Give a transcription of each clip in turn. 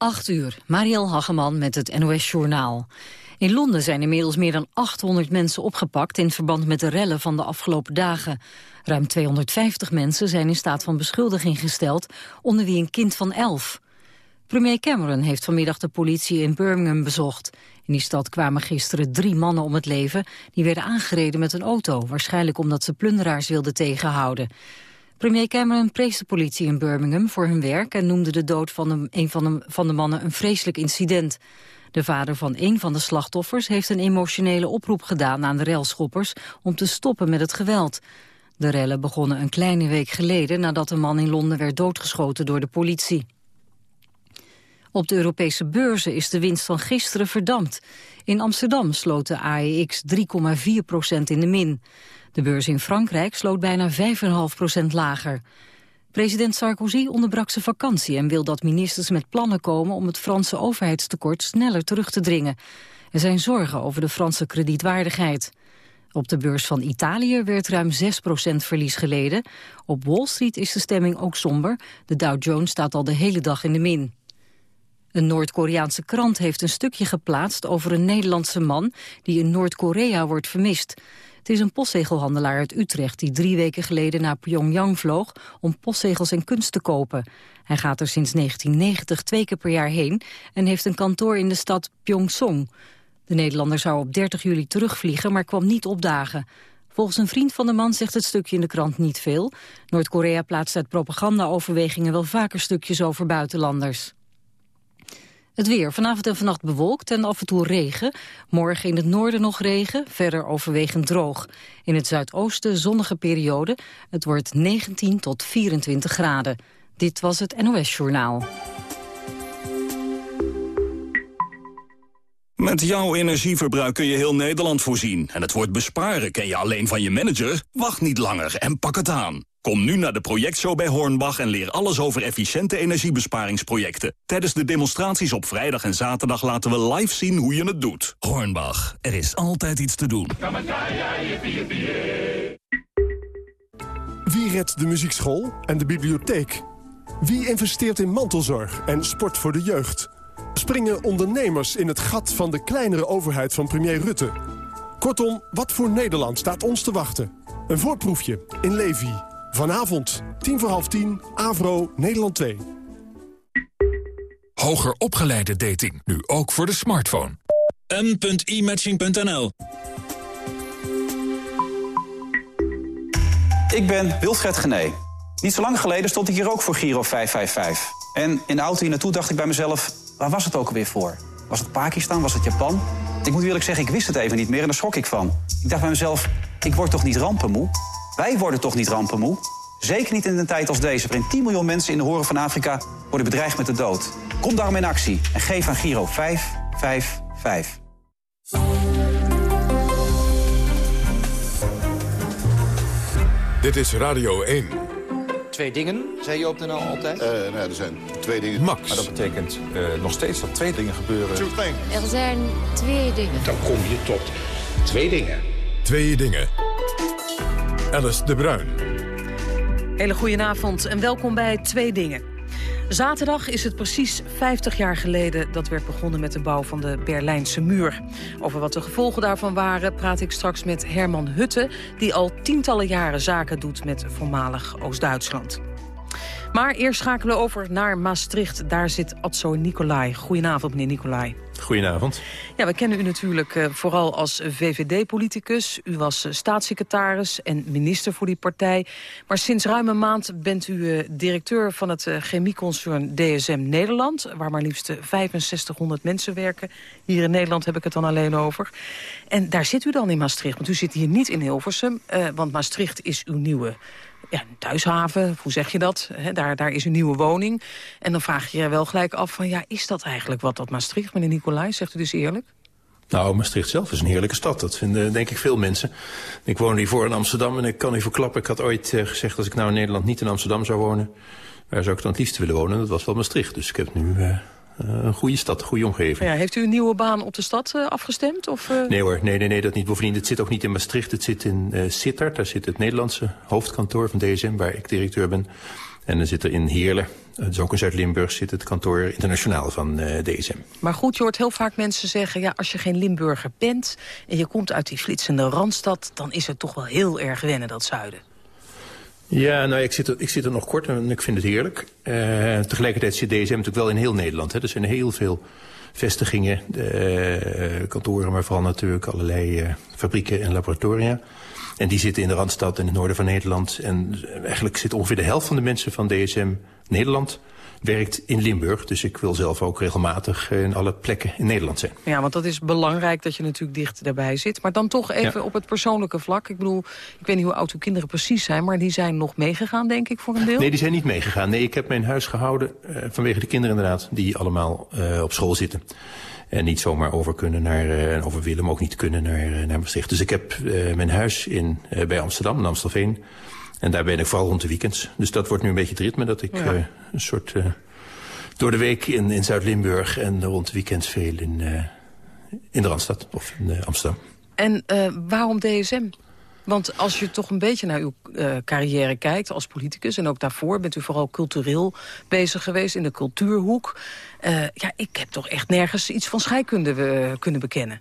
8 uur, Marielle Hageman met het NOS Journaal. In Londen zijn inmiddels meer dan 800 mensen opgepakt... in verband met de rellen van de afgelopen dagen. Ruim 250 mensen zijn in staat van beschuldiging gesteld... onder wie een kind van 11. Premier Cameron heeft vanmiddag de politie in Birmingham bezocht. In die stad kwamen gisteren drie mannen om het leven... die werden aangereden met een auto... waarschijnlijk omdat ze plunderaars wilden tegenhouden. Premier Cameron prees de politie in Birmingham voor hun werk... en noemde de dood van een van de, van de mannen een vreselijk incident. De vader van een van de slachtoffers heeft een emotionele oproep gedaan aan de relschoppers... om te stoppen met het geweld. De rellen begonnen een kleine week geleden... nadat een man in Londen werd doodgeschoten door de politie. Op de Europese beurzen is de winst van gisteren verdampt. In Amsterdam sloot de AEX 3,4% in de min. De beurs in Frankrijk sloot bijna 5,5% lager. President Sarkozy onderbrak zijn vakantie en wil dat ministers met plannen komen om het Franse overheidstekort sneller terug te dringen. Er zijn zorgen over de Franse kredietwaardigheid. Op de beurs van Italië werd ruim 6% verlies geleden. Op Wall Street is de stemming ook somber. De Dow Jones staat al de hele dag in de min. Een Noord-Koreaanse krant heeft een stukje geplaatst over een Nederlandse man die in Noord-Korea wordt vermist. Het is een postzegelhandelaar uit Utrecht die drie weken geleden naar Pyongyang vloog om postzegels en kunst te kopen. Hij gaat er sinds 1990 twee keer per jaar heen en heeft een kantoor in de stad Pyongsong. De Nederlander zou op 30 juli terugvliegen, maar kwam niet opdagen. Volgens een vriend van de man zegt het stukje in de krant niet veel. Noord-Korea plaatst uit propagandaoverwegingen wel vaker stukjes over buitenlanders. Het weer. Vanavond en vannacht bewolkt en af en toe regen. Morgen in het noorden nog regen, verder overwegend droog. In het zuidoosten zonnige periode. Het wordt 19 tot 24 graden. Dit was het NOS Journaal. Met jouw energieverbruik kun je heel Nederland voorzien. En het woord besparen ken je alleen van je manager? Wacht niet langer en pak het aan. Kom nu naar de projectshow bij Hornbach en leer alles over efficiënte energiebesparingsprojecten. Tijdens de demonstraties op vrijdag en zaterdag laten we live zien hoe je het doet. Hornbach, er is altijd iets te doen. Wie redt de muziekschool en de bibliotheek? Wie investeert in mantelzorg en sport voor de jeugd? Springen ondernemers in het gat van de kleinere overheid van premier Rutte? Kortom, wat voor Nederland staat ons te wachten? Een voorproefje in Levi. Vanavond, tien voor half tien, Avro, Nederland 2. Hoger opgeleide dating, nu ook voor de smartphone. m.imatching.nl Ik ben Wilfred Gené. Niet zo lang geleden stond ik hier ook voor Giro 555. En in de auto hier naartoe dacht ik bij mezelf... waar was het ook alweer voor? Was het Pakistan? Was het Japan? Ik moet eerlijk zeggen, ik wist het even niet meer en daar schrok ik van. Ik dacht bij mezelf, ik word toch niet rampenmoe? Wij worden toch niet rampenmoe? Zeker niet in een tijd als deze, waarin 10 miljoen mensen in de horen van Afrika worden bedreigd met de dood. Kom daarom in actie en geef aan Giro 555. Dit is Radio 1. Twee dingen, zei je op de NL altijd? Uh, nou, er zijn twee dingen. Max. Maar dat betekent uh, nog steeds dat twee dingen gebeuren. Er zijn twee dingen. Dan kom je tot twee dingen. Twee dingen. Alice de Bruin. Hele goedenavond en welkom bij Twee Dingen. Zaterdag is het precies 50 jaar geleden dat werd begonnen met de bouw van de Berlijnse muur. Over wat de gevolgen daarvan waren praat ik straks met Herman Hutte... die al tientallen jaren zaken doet met voormalig Oost-Duitsland. Maar eerst schakelen we over naar Maastricht. Daar zit Atso Nicolai. Goedenavond, meneer Nicolai. Goedenavond. Ja, we kennen u natuurlijk uh, vooral als VVD-politicus. U was uh, staatssecretaris en minister voor die partij. Maar sinds ruim een maand bent u uh, directeur van het chemieconcern DSM Nederland... waar maar liefst 6500 mensen werken. Hier in Nederland heb ik het dan alleen over. En daar zit u dan in Maastricht, want u zit hier niet in Hilversum... want Maastricht is uw nieuwe ja, thuishaven, hoe zeg je dat? daar, daar is een nieuwe woning. En dan vraag je je wel gelijk af van... ja, is dat eigenlijk wat dat Maastricht, meneer Nicolai? Zegt u dus eerlijk? Nou, Maastricht zelf is een heerlijke stad. Dat vinden denk ik veel mensen. Ik woon hiervoor in Amsterdam en ik kan u verklappen... ik had ooit uh, gezegd als ik nou in Nederland niet in Amsterdam zou wonen... waar zou ik dan het liefst willen wonen? Dat was wel Maastricht. Dus ik heb nu... Uh, een goede stad, een goede omgeving. Ja, heeft u een nieuwe baan op de stad uh, afgestemd? Of, uh... Nee hoor, nee, nee, nee, dat niet. Bovendien, het zit ook niet in Maastricht, het zit in uh, Sittard. Daar zit het Nederlandse hoofdkantoor van DSM, waar ik directeur ben. En dan zit er in Heerlen, dus ook in Zuid-Limburg, zit het kantoor internationaal van DSM. Maar goed, je hoort heel vaak mensen zeggen... ja, als je geen Limburger bent en je komt uit die flitsende Randstad... dan is het toch wel heel erg wennen, dat zuiden. Ja, nou, ik zit, er, ik zit er nog kort en ik vind het heerlijk. Uh, tegelijkertijd zit DSM natuurlijk wel in heel Nederland. Hè. Er zijn heel veel vestigingen, uh, kantoren, maar vooral natuurlijk allerlei uh, fabrieken en laboratoria. En die zitten in de Randstad in het noorden van Nederland. En eigenlijk zit ongeveer de helft van de mensen van DSM Nederland werkt in Limburg. Dus ik wil zelf ook regelmatig in alle plekken in Nederland zijn. Ja, want dat is belangrijk dat je natuurlijk dicht daarbij zit. Maar dan toch even op het persoonlijke vlak. Ik bedoel, ik weet niet hoe oud uw kinderen precies zijn... maar die zijn nog meegegaan, denk ik, voor een deel? Nee, die zijn niet meegegaan. Nee, ik heb mijn huis gehouden uh, vanwege de kinderen inderdaad... die allemaal uh, op school zitten. En niet zomaar over kunnen naar, uh, over willen, maar ook niet kunnen naar, naar Maastricht. Dus ik heb mijn huis in, bij Amsterdam, in Amstelveen... En daar ben ik vooral rond de weekends. Dus dat wordt nu een beetje het ritme dat ik ja. uh, een soort... Uh, door de week in, in Zuid-Limburg en rond de weekends veel in, uh, in de Randstad of in Amsterdam. En waarom DSM? Want als je toch een beetje naar uw carrière kijkt als politicus... en ook daarvoor bent u vooral cultureel bezig geweest in de cultuurhoek. ja, ik heb toch echt nergens iets van scheikunde kunnen bekennen.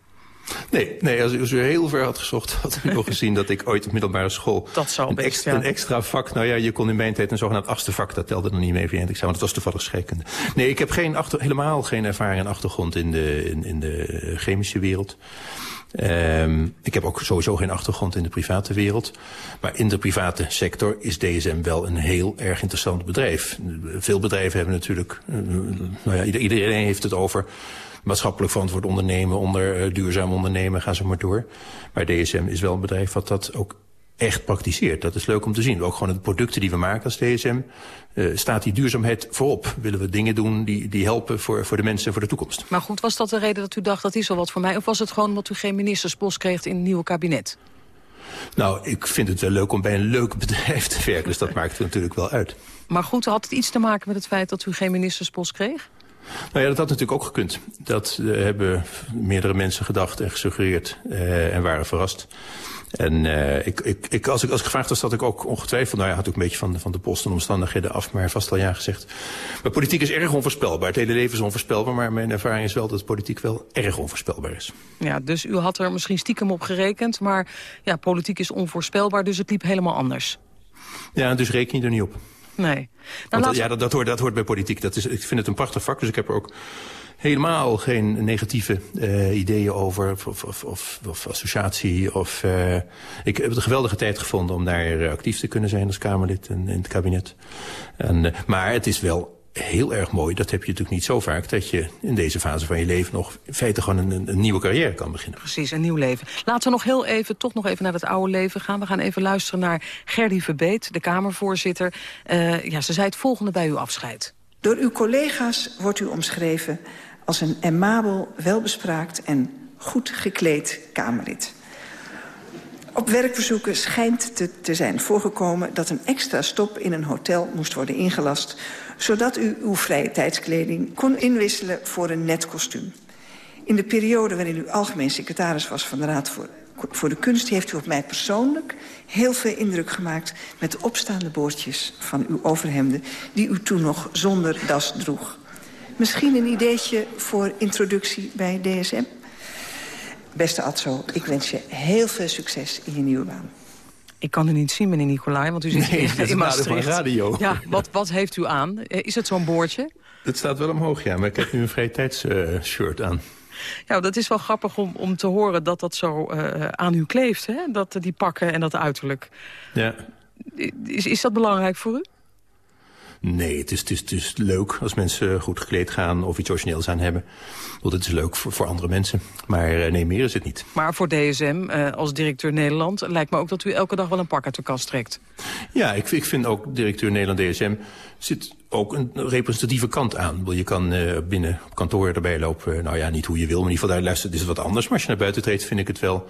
Nee, nee als, als u heel ver had gezocht, had u nog gezien dat ik ooit op middelbare school... Dat zou een, best, extra, een extra vak, nou ja, je kon in mijn tijd een zogenaamd achtste vak, dat telde nog niet mee voor examen, dat was toevallig scheikunde. Nee, ik heb geen achter, helemaal geen ervaring en achtergrond in de, in, in de chemische wereld. Um, ik heb ook sowieso geen achtergrond in de private wereld. Maar in de private sector is DSM wel een heel erg interessant bedrijf. Veel bedrijven hebben natuurlijk... Nou ja, iedereen heeft het over maatschappelijk verantwoord ondernemen, onder uh, duurzaam ondernemen, gaan ze maar door. Maar DSM is wel een bedrijf wat dat ook echt praktiseert. Dat is leuk om te zien. Ook gewoon de producten die we maken als DSM... Uh, staat die duurzaamheid voorop. Willen we dingen doen die, die helpen voor, voor de mensen en voor de toekomst. Maar goed, was dat de reden dat u dacht dat is wel wat voor mij? Of was het gewoon omdat u geen ministerspost kreeg in het nieuwe kabinet? Nou, ik vind het wel leuk om bij een leuk bedrijf te werken. Dus dat maakt het natuurlijk wel uit. Maar goed, had het iets te maken met het feit dat u geen ministerspost kreeg? Nou ja, dat had natuurlijk ook gekund. Dat uh, hebben meerdere mensen gedacht en gesuggereerd uh, en waren verrast. En uh, ik, ik, ik, als, ik, als ik gevraagd was, had ik ook ongetwijfeld... nou ja, had ook een beetje van, van de post en omstandigheden af... maar vast al ja gezegd. Maar politiek is erg onvoorspelbaar. Het hele leven is onvoorspelbaar. Maar mijn ervaring is wel dat politiek wel erg onvoorspelbaar is. Ja, dus u had er misschien stiekem op gerekend. Maar ja, politiek is onvoorspelbaar, dus het liep helemaal anders. Ja, dus reken je er niet op. Nee. Nou, dat, ja, dat, dat, hoort, dat hoort bij politiek. Dat is, ik vind het een prachtig vak, dus ik heb er ook helemaal geen negatieve uh, ideeën over of, of, of, of associatie. Of, uh, ik heb het een geweldige tijd gevonden om daar actief te kunnen zijn als Kamerlid en in het kabinet. En, uh, maar het is wel heel erg mooi, dat heb je natuurlijk niet zo vaak... dat je in deze fase van je leven nog in feite gewoon een, een nieuwe carrière kan beginnen. Precies, een nieuw leven. Laten we nog heel even, toch nog even naar het oude leven gaan. We gaan even luisteren naar Gerdy Verbeet, de Kamervoorzitter. Uh, ja, ze zei het volgende bij uw afscheid. Door uw collega's wordt u omschreven als een emabel, welbespraakt en goed gekleed Kamerlid. Op werkverzoeken schijnt te, te zijn voorgekomen dat een extra stop in een hotel moest worden ingelast zodat u uw vrije tijdskleding kon inwisselen voor een net kostuum. In de periode waarin u algemeen secretaris was van de Raad voor, voor de Kunst... heeft u op mij persoonlijk heel veel indruk gemaakt... met de opstaande boordjes van uw overhemden... die u toen nog zonder das droeg. Misschien een ideetje voor introductie bij DSM? Beste Adso, ik wens je heel veel succes in je nieuwe baan. Ik kan u niet zien, meneer Nicolai, want u zit nee, in, in Maastricht. radio. Ja, wat, wat heeft u aan? Eh, is het zo'n boordje? Het staat wel omhoog, ja, maar ik heb nu een vrije tijdsshirt uh, aan. Ja, dat is wel grappig om, om te horen dat dat zo uh, aan u kleeft, hè? Dat, die pakken en dat uiterlijk. Ja. Is, is dat belangrijk voor u? Nee, het is, het, is, het is leuk als mensen goed gekleed gaan of iets origineels aan hebben. Want het is leuk voor, voor andere mensen. Maar uh, nee, meer is het niet. Maar voor DSM, uh, als directeur Nederland... lijkt me ook dat u elke dag wel een pak uit de kast trekt. Ja, ik, ik vind ook directeur Nederland DSM... zit ook een representatieve kant aan. Je kan uh, binnen op kantoor erbij lopen. Nou ja, niet hoe je wil, maar in ieder geval daar luistert is het wat anders. Maar als je naar buiten treedt, vind ik het wel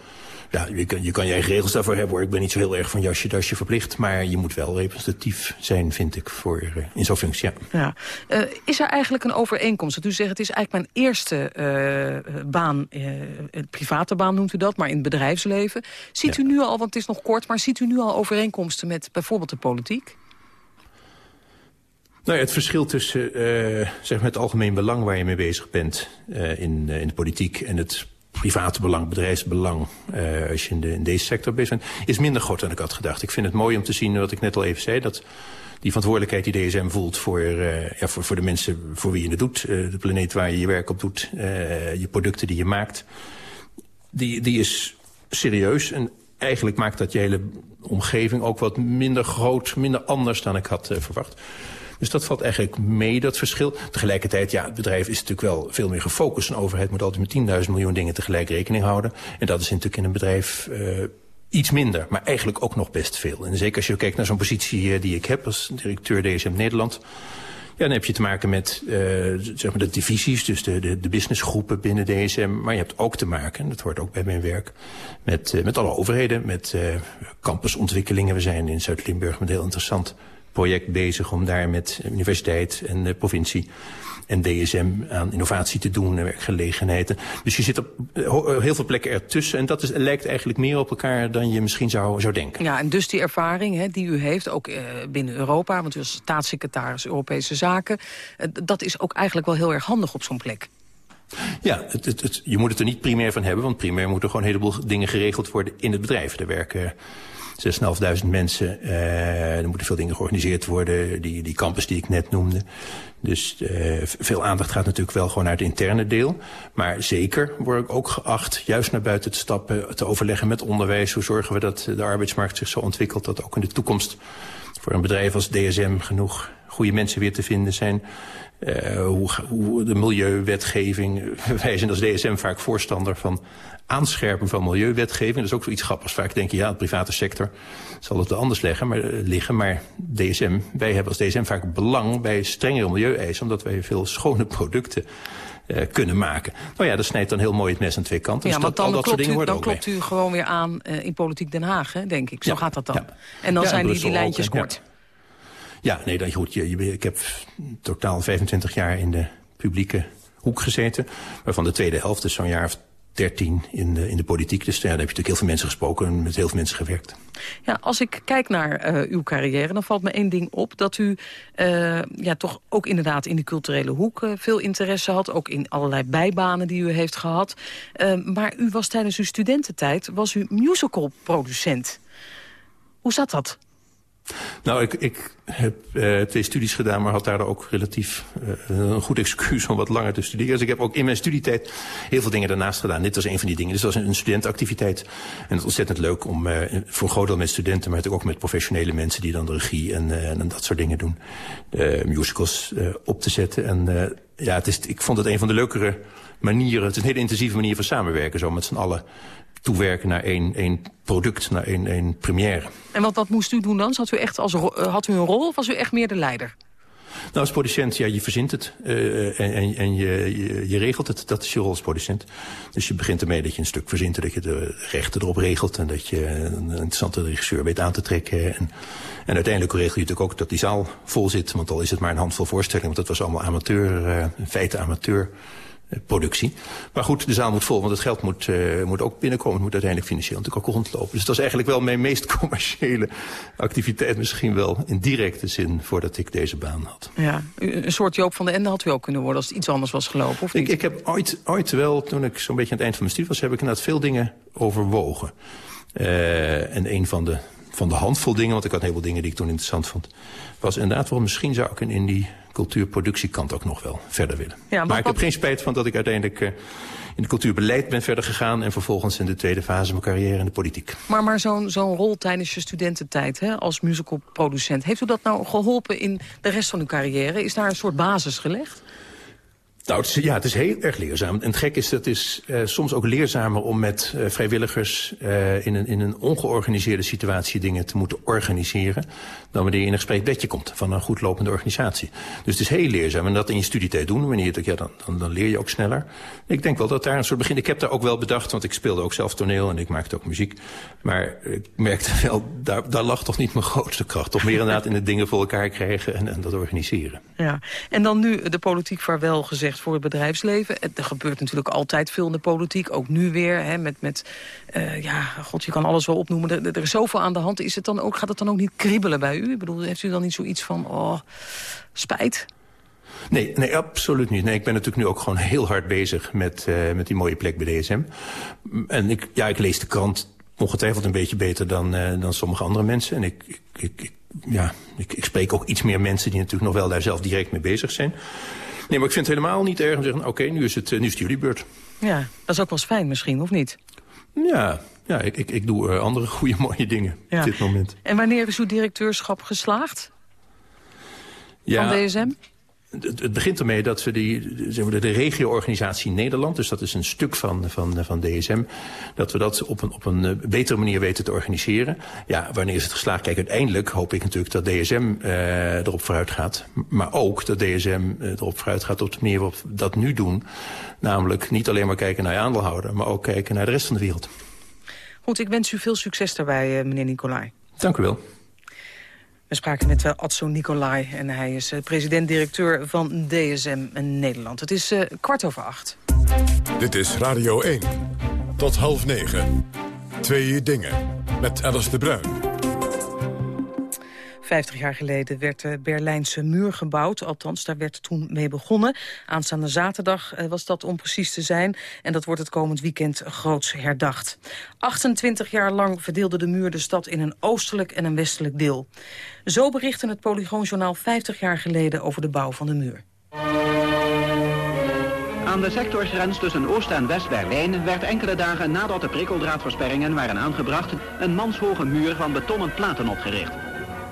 ja, je kan, je kan je eigen regels daarvoor hebben hoor. Ik ben niet zo heel erg van jasje, dasje verplicht. Maar je moet wel representatief zijn, vind ik, voor, uh, in zo'n functie. Ja. ja. Is er eigenlijk een overeenkomst? Dat u zegt, het is eigenlijk mijn eerste baan, private baan noemt u dat, maar in het bedrijfsleven. Ziet ja. u nu al, want het is nog kort, maar ziet u nu al overeenkomsten met bijvoorbeeld de politiek? Nou het verschil tussen uh, zeg maar het algemeen belang waar je mee bezig bent uh, in, uh, in de politiek en het private belang, bedrijfsbelang, als je in, de, in deze sector bezig bent, is minder groot dan ik had gedacht. Ik vind het mooi om te zien, wat ik net al even zei, dat die verantwoordelijkheid die DSM voelt voor, ja, voor, voor de mensen voor wie je het doet, de planeet waar je je werk op doet, je producten die je maakt, die, die is serieus en eigenlijk maakt dat je hele omgeving ook wat minder groot, minder anders dan ik had verwacht. Dus dat valt eigenlijk mee, dat verschil. Tegelijkertijd, ja, het bedrijf is natuurlijk wel veel meer gefocust. Een overheid moet altijd met 10.000 miljoen dingen tegelijk rekening houden. En dat is natuurlijk in een bedrijf uh, iets minder, maar eigenlijk ook nog best veel. En zeker als je kijkt naar zo'n positie uh, die ik heb als directeur DSM Nederland... Ja, dan heb je te maken met uh, zeg maar de divisies, dus de, de, de businessgroepen binnen DSM. Maar je hebt ook te maken, en dat hoort ook bij mijn werk, met, met alle overheden, met campusontwikkelingen. We zijn in Zuid-Limburg met heel interessant project bezig om daar met universiteit en de provincie en DSM aan innovatie te doen en werkgelegenheden. Dus je zit op heel veel plekken ertussen. En dat is, lijkt eigenlijk meer op elkaar dan je misschien zou, zou denken. Ja, en dus die ervaring hè, die u heeft, ook uh, binnen Europa... want u was staatssecretaris Europese Zaken... Dat is ook eigenlijk wel heel erg handig op zo'n plek. Ja, het, het, het, je moet het er niet primair van hebben... want primair moeten gewoon een heleboel dingen geregeld worden in het bedrijf. Er werken 6.500 mensen. Uh, er moeten veel dingen georganiseerd worden. Die, die campus die ik net noemde. Dus uh, veel aandacht gaat natuurlijk wel gewoon naar het interne deel. Maar zeker word ik ook geacht juist naar buiten te stappen... te overleggen met onderwijs. Hoe zorgen we dat de arbeidsmarkt zich zo ontwikkelt... dat ook in de toekomst voor een bedrijf als DSM genoeg goede mensen weer te vinden zijn. Uh, hoe, hoe de milieuwetgeving. Wij zijn als DSM vaak voorstander van aanscherpen van milieuwetgeving. Dat is ook zoiets grappigs. Vaak denk je, ja, de private sector zal het wel anders leggen, maar, uh, liggen. Maar DSM, wij hebben als DSM vaak belang bij strengere milieueisen... omdat wij veel schone producten uh, kunnen maken. Nou ja, dat snijdt dan heel mooi het mes aan twee kanten. Ja, dus dat, dan, al dat klopt, soort dingen u, dan klopt mee. u gewoon weer aan uh, in Politiek Den Haag, hè, denk ik. Zo Ja, gaat dat dan. ja. En dan Ja, zijn die, die lijntjes ook, kort. Ja, nee, dan goed. Je, je, ik heb totaal 25 jaar in de publieke hoek gezeten. Waarvan de tweede helft, dus zo'n jaar of 13 in de, in de politiek. Dus ja, daar heb je natuurlijk heel veel mensen gesproken en met heel veel mensen gewerkt. Ja, als ik kijk naar eh, uw carrière, dan valt me één ding op. Dat u eh, ja, toch ook inderdaad in de culturele hoek eh, veel interesse had. Ook in allerlei bijbanen die u heeft gehad. Eh, maar u was tijdens uw studententijd was u musicalproducent. Hoe zat dat? Nou, ik, ik heb uh, twee studies gedaan, maar had daar ook relatief uh, een goed excuus om wat langer te studeren. Dus ik heb ook in mijn studietijd heel veel dingen daarnaast gedaan. Dit was een van die dingen. Dus dat was een, studentenactiviteit. En het is ontzettend leuk om uh, voor groot deel met studenten, maar natuurlijk ook met professionele mensen die dan de regie en, en dat soort dingen doen. Musicals op te zetten. En ja, het is, ik vond het een van de leukere manieren. Het is een hele intensieve manier van samenwerken, zo met z'n allen toewerken naar één, één product, naar één, één première. En wat, wat moest u doen dan? Zat u echt als, eh, had u een rol of was u echt meer de leider? Nou, als producent, ja, je verzint het uh, en, en, en je, je, je regelt het. Dat is je rol als producent. Dus je begint ermee dat je een stuk verzint... en dat je de rechten erop regelt... en dat je een interessante regisseur weet aan te trekken. En, en uiteindelijk regel je natuurlijk ook dat die zaal vol zit... want al is het maar een handvol voorstellingen... want dat was allemaal amateur, uh, in feite amateur productie. Maar goed, de zaal moet vol, want het geld moet, uh, moet ook binnenkomen. Het moet uiteindelijk financieel natuurlijk ook rondlopen. Dus dat is eigenlijk wel mijn meest commerciële activiteit. Misschien wel in directe zin voordat ik deze baan had. Ja, een soort Joop van de Ende had u ook kunnen worden... als het iets anders was gelopen, of niet? Ik, ik heb ooit, ooit wel, toen ik zo'n beetje aan het eind van mijn studie was... heb ik inderdaad veel dingen overwogen. Uh, en een van de, van de handvol dingen, want ik had een heleboel dingen die ik toen interessant vond... was inderdaad wel, misschien zou ik in die cultuurproductiekant ook nog wel verder willen. Ja, maar maar ik wat- heb geen spijt van dat ik uiteindelijk uh, in het cultuurbeleid ben verder gegaan... en vervolgens in de tweede fase mijn carrière in de politiek. Maar, maar zo'n zo'n rol tijdens je studententijd hè, als musicalproducent... heeft u dat nou geholpen in de rest van uw carrière? Is daar een soort basis gelegd? Nou, het is, ja, het is heel erg leerzaam. En het gek is, dat is uh, soms ook leerzamer om met uh, vrijwilligers uh, in, een, in een ongeorganiseerde situatie dingen te moeten organiseren. Dan wanneer je in een gesprek bedje komt van een goed lopende organisatie. Dus het is heel leerzaam. En dat in je studietijd doen, wanneer je, ja, dan, dan, leer je ook sneller. Ik denk wel dat daar een soort begin. Ik heb daar ook wel bedacht, want ik speelde ook zelf toneel en ik maakte ook muziek. Maar ik merkte wel, daar, daar lag toch niet mijn grootste kracht. Toch meer inderdaad in het dingen voor elkaar krijgen en, dat organiseren. Ja. En dan nu de politiek vaarwel gezegd voor het bedrijfsleven. Er gebeurt natuurlijk altijd veel in de politiek, ook nu weer. Hè, met, met uh, ja, god, je kan alles wel opnoemen. Er, er, is zoveel aan de hand. Is het dan ook, gaat het dan ook niet kriebelen bij u? Ik bedoel, heeft u dan niet zoiets van, oh, spijt? Nee, nee, absoluut niet. Nee, ik ben natuurlijk nu ook gewoon heel hard bezig met, uh, met die mooie plek bij DSM. En ik, ja, ik lees de krant ongetwijfeld een beetje beter dan, uh, dan sommige andere mensen. En ik, ik, ik, ja, ik, ik spreek ook iets meer mensen die natuurlijk nog wel daar zelf direct mee bezig zijn. Nee, maar ik vind het helemaal niet erg om te zeggen... oké, nu, is het, nu is het jullie beurt. Ja, dat is ook wel eens fijn misschien, of niet? Ja, ja ik, ik, ik doe uh, andere goede mooie dingen ja. op dit moment. En wanneer is uw directeurschap geslaagd? Ja, van DSM? Het, begint ermee dat we die, zeg maar, de regio-organisatie Nederland... dus dat is een stuk van, van, van DSM... dat we dat op een, op een eh, betere manier weten te organiseren. Ja, wanneer is het geslaagd? Kijk, uiteindelijk hoop ik natuurlijk dat DSM uh, erop vooruit gaat. Maar ook dat DSM uh, erop vooruit gaat op de manier waarop we dat nu doen. Namelijk niet alleen maar kijken naar je aandeelhouder... maar ook kijken naar de rest van de wereld. Goed, ik wens u veel succes daarbij, meneer Nicolai. Dank u wel. We spraken met Atso Nicolai en hij is uh, president-directeur van DSM Nederland. Het is uh, kwart over acht. Dit is Radio 1. Tot half negen. Twee dingen. Met Alice de Bruin. Vijftig jaar geleden werd de Berlijnse muur gebouwd. Althans, daar werd toen mee begonnen. Aanstaande zaterdag eh, was dat om precies te zijn. En dat wordt het komend weekend groots herdacht. 28 jaar lang verdeelde de muur de stad in een oostelijk en een westelijk deel. Zo berichtte het Polygoonjournaal 50 jaar geleden over de bouw van de muur. Aan de sectorgrens tussen Oost- en West-Berlijn werd enkele dagen nadat de prikkeldraadversperringen waren aangebracht... een manshoge muur van betonnen platen opgericht.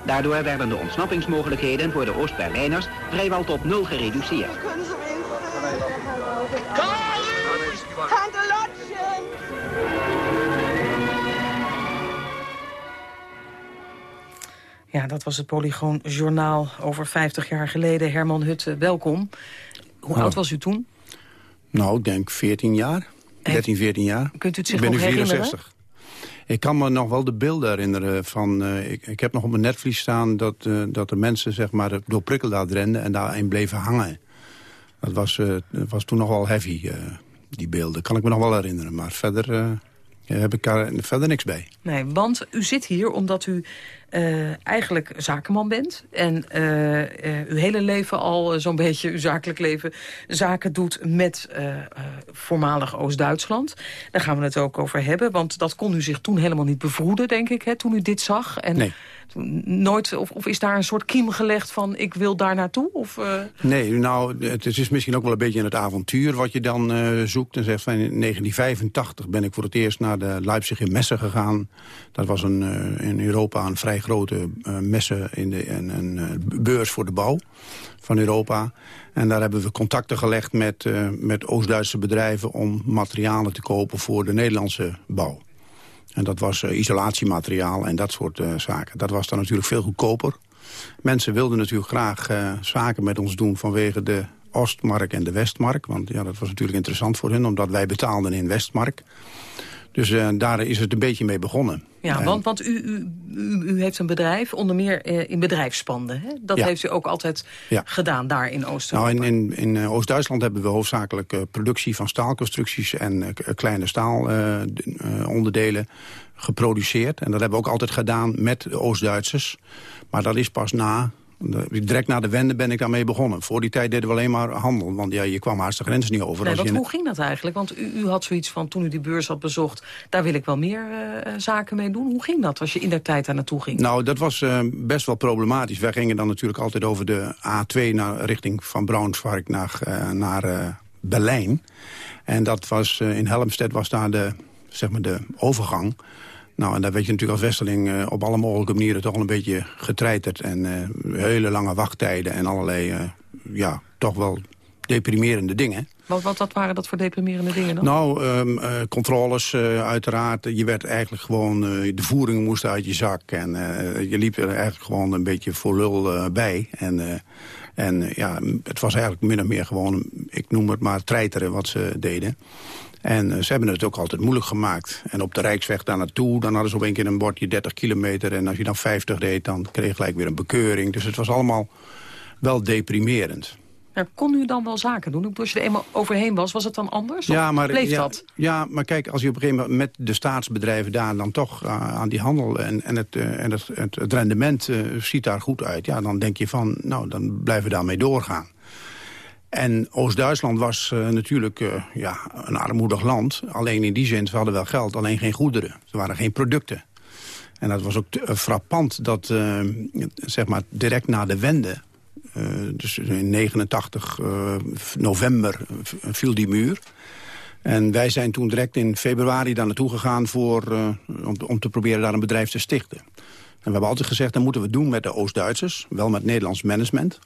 Daardoor werden de ontsnappingsmogelijkheden voor de Oost-Berlijners vrijwel tot nul gereduceerd. Ja, dat was het Polygoon Journaal over 50 jaar geleden. Herman Hutte, welkom. Hoe oud was u toen? Nou, ik denk 14 jaar. 13, 14 jaar. Kunt u het zich ik ben nog nu herinneren? 64. Ik kan me nog wel de beelden herinneren van... Uh, ik, ik heb nog op mijn netvlies staan dat, uh, dat de mensen zeg maar, door prikkeldaad renden... en daarin bleven hangen. Dat was, dat was toen nog wel heavy, die beelden. Kan ik me nog wel herinneren. Maar verder heb ik daar verder niks bij. Nee, want u zit hier omdat u uh, eigenlijk zakenman bent. En uh, uh, uw hele leven al zo'n beetje, uw zakelijk leven, zaken doet met voormalig Oost-Duitsland. Daar gaan we het ook over hebben, want dat kon u zich toen helemaal niet bevroeden, denk ik, hè, toen u dit zag. En nee. Nooit, of, of, is daar een soort kiem gelegd van ik wil daar naartoe? Of, Nee, nou, het is misschien ook wel een beetje in het avontuur wat je dan zoekt. En zegt van in 1985 ben ik voor het eerst naar de Leipzig in Messen gegaan. Dat was een, in Europa een vrij grote uh, messen in de, en uh, beurs voor de bouw van Europa. En daar hebben we contacten gelegd met, uh, met Oost-Duitse bedrijven... om materialen te kopen voor de Nederlandse bouw. En dat was isolatiemateriaal en dat soort zaken. Dat was dan natuurlijk veel goedkoper. Mensen wilden natuurlijk graag zaken met ons doen vanwege de Oostmark en de Westmark. Want ja, dat was natuurlijk interessant voor hen, omdat wij betaalden in Westmark. Dus uh, daar is het een beetje mee begonnen. Ja, want, want u, u, u, heeft een bedrijf, onder meer uh, in bedrijfspanden. Hè? Dat ja. heeft u ook altijd ja. gedaan daar in Oost-Europa. Nou, in, in, in Oost-Duitsland hebben we hoofdzakelijk productie van staalconstructies... en kleine staalonderdelen geproduceerd. En dat hebben we ook altijd gedaan met Oost-Duitsers. Maar dat is pas na Direct na de wende ben ik daarmee begonnen. Voor die tijd deden we alleen maar handel. Want ja, je kwam haast de grens niet over. Nee, als want je... hoe ging dat eigenlijk? Want u, u, had zoiets van, toen u die beurs had bezocht... daar wil ik wel meer uh, zaken mee doen. Hoe ging dat als je in der tijd daar naartoe ging? Nou, dat was uh, best wel problematisch. Wij gingen dan natuurlijk altijd over de A2... Naar, richting van Braunschweig naar, uh, naar Berlijn. En dat was, in Helmstedt was daar de, zeg maar de overgang... Nou, en daar werd je natuurlijk als Westerling uh, op alle mogelijke manieren toch al een beetje getreiterd. En uh, hele lange wachttijden en allerlei, uh, ja, toch wel deprimerende dingen. Wat, wat, wat waren dat voor deprimerende dingen dan? Nou, um, controles uiteraard. Je werd eigenlijk gewoon, de voering moest uit je zak. En je liep er eigenlijk gewoon een beetje voor lul bij. En, en ja, het was eigenlijk min of meer gewoon, ik noem het maar, treiteren wat ze deden. En uh, ze hebben het ook altijd moeilijk gemaakt. En op de Rijksweg daar naartoe, dan hadden ze op een keer een bordje 30 kilometer. En als je dan 50 deed, dan kreeg je gelijk weer een bekeuring. Dus het was allemaal wel deprimerend. kon u dan wel zaken doen? Als je er eenmaal overheen was, was het dan anders? Ja, maar, bleef ja, dat? Ja, maar kijk, als je op een gegeven moment met de staatsbedrijven daar dan toch uh, aan die handel en, en, het, uh, en het, het, het rendement uh, ziet daar goed uit, ja, dan denk je van, nou, dan blijven we daarmee doorgaan. En Oost-Duitsland was uh, natuurlijk uh, ja, een armoedig land. Alleen in die zin, ze hadden wel geld, alleen geen goederen. Er waren geen producten. En dat was ook uh, frappant dat zeg maar direct na de wende... dus in 89 november viel die muur... En wij zijn toen direct in februari daar naartoe gegaan... Voor, om, om te proberen daar een bedrijf te stichten. En we hebben altijd gezegd, dat moeten we doen met de Oost-Duitsers. Wel met Nederlands management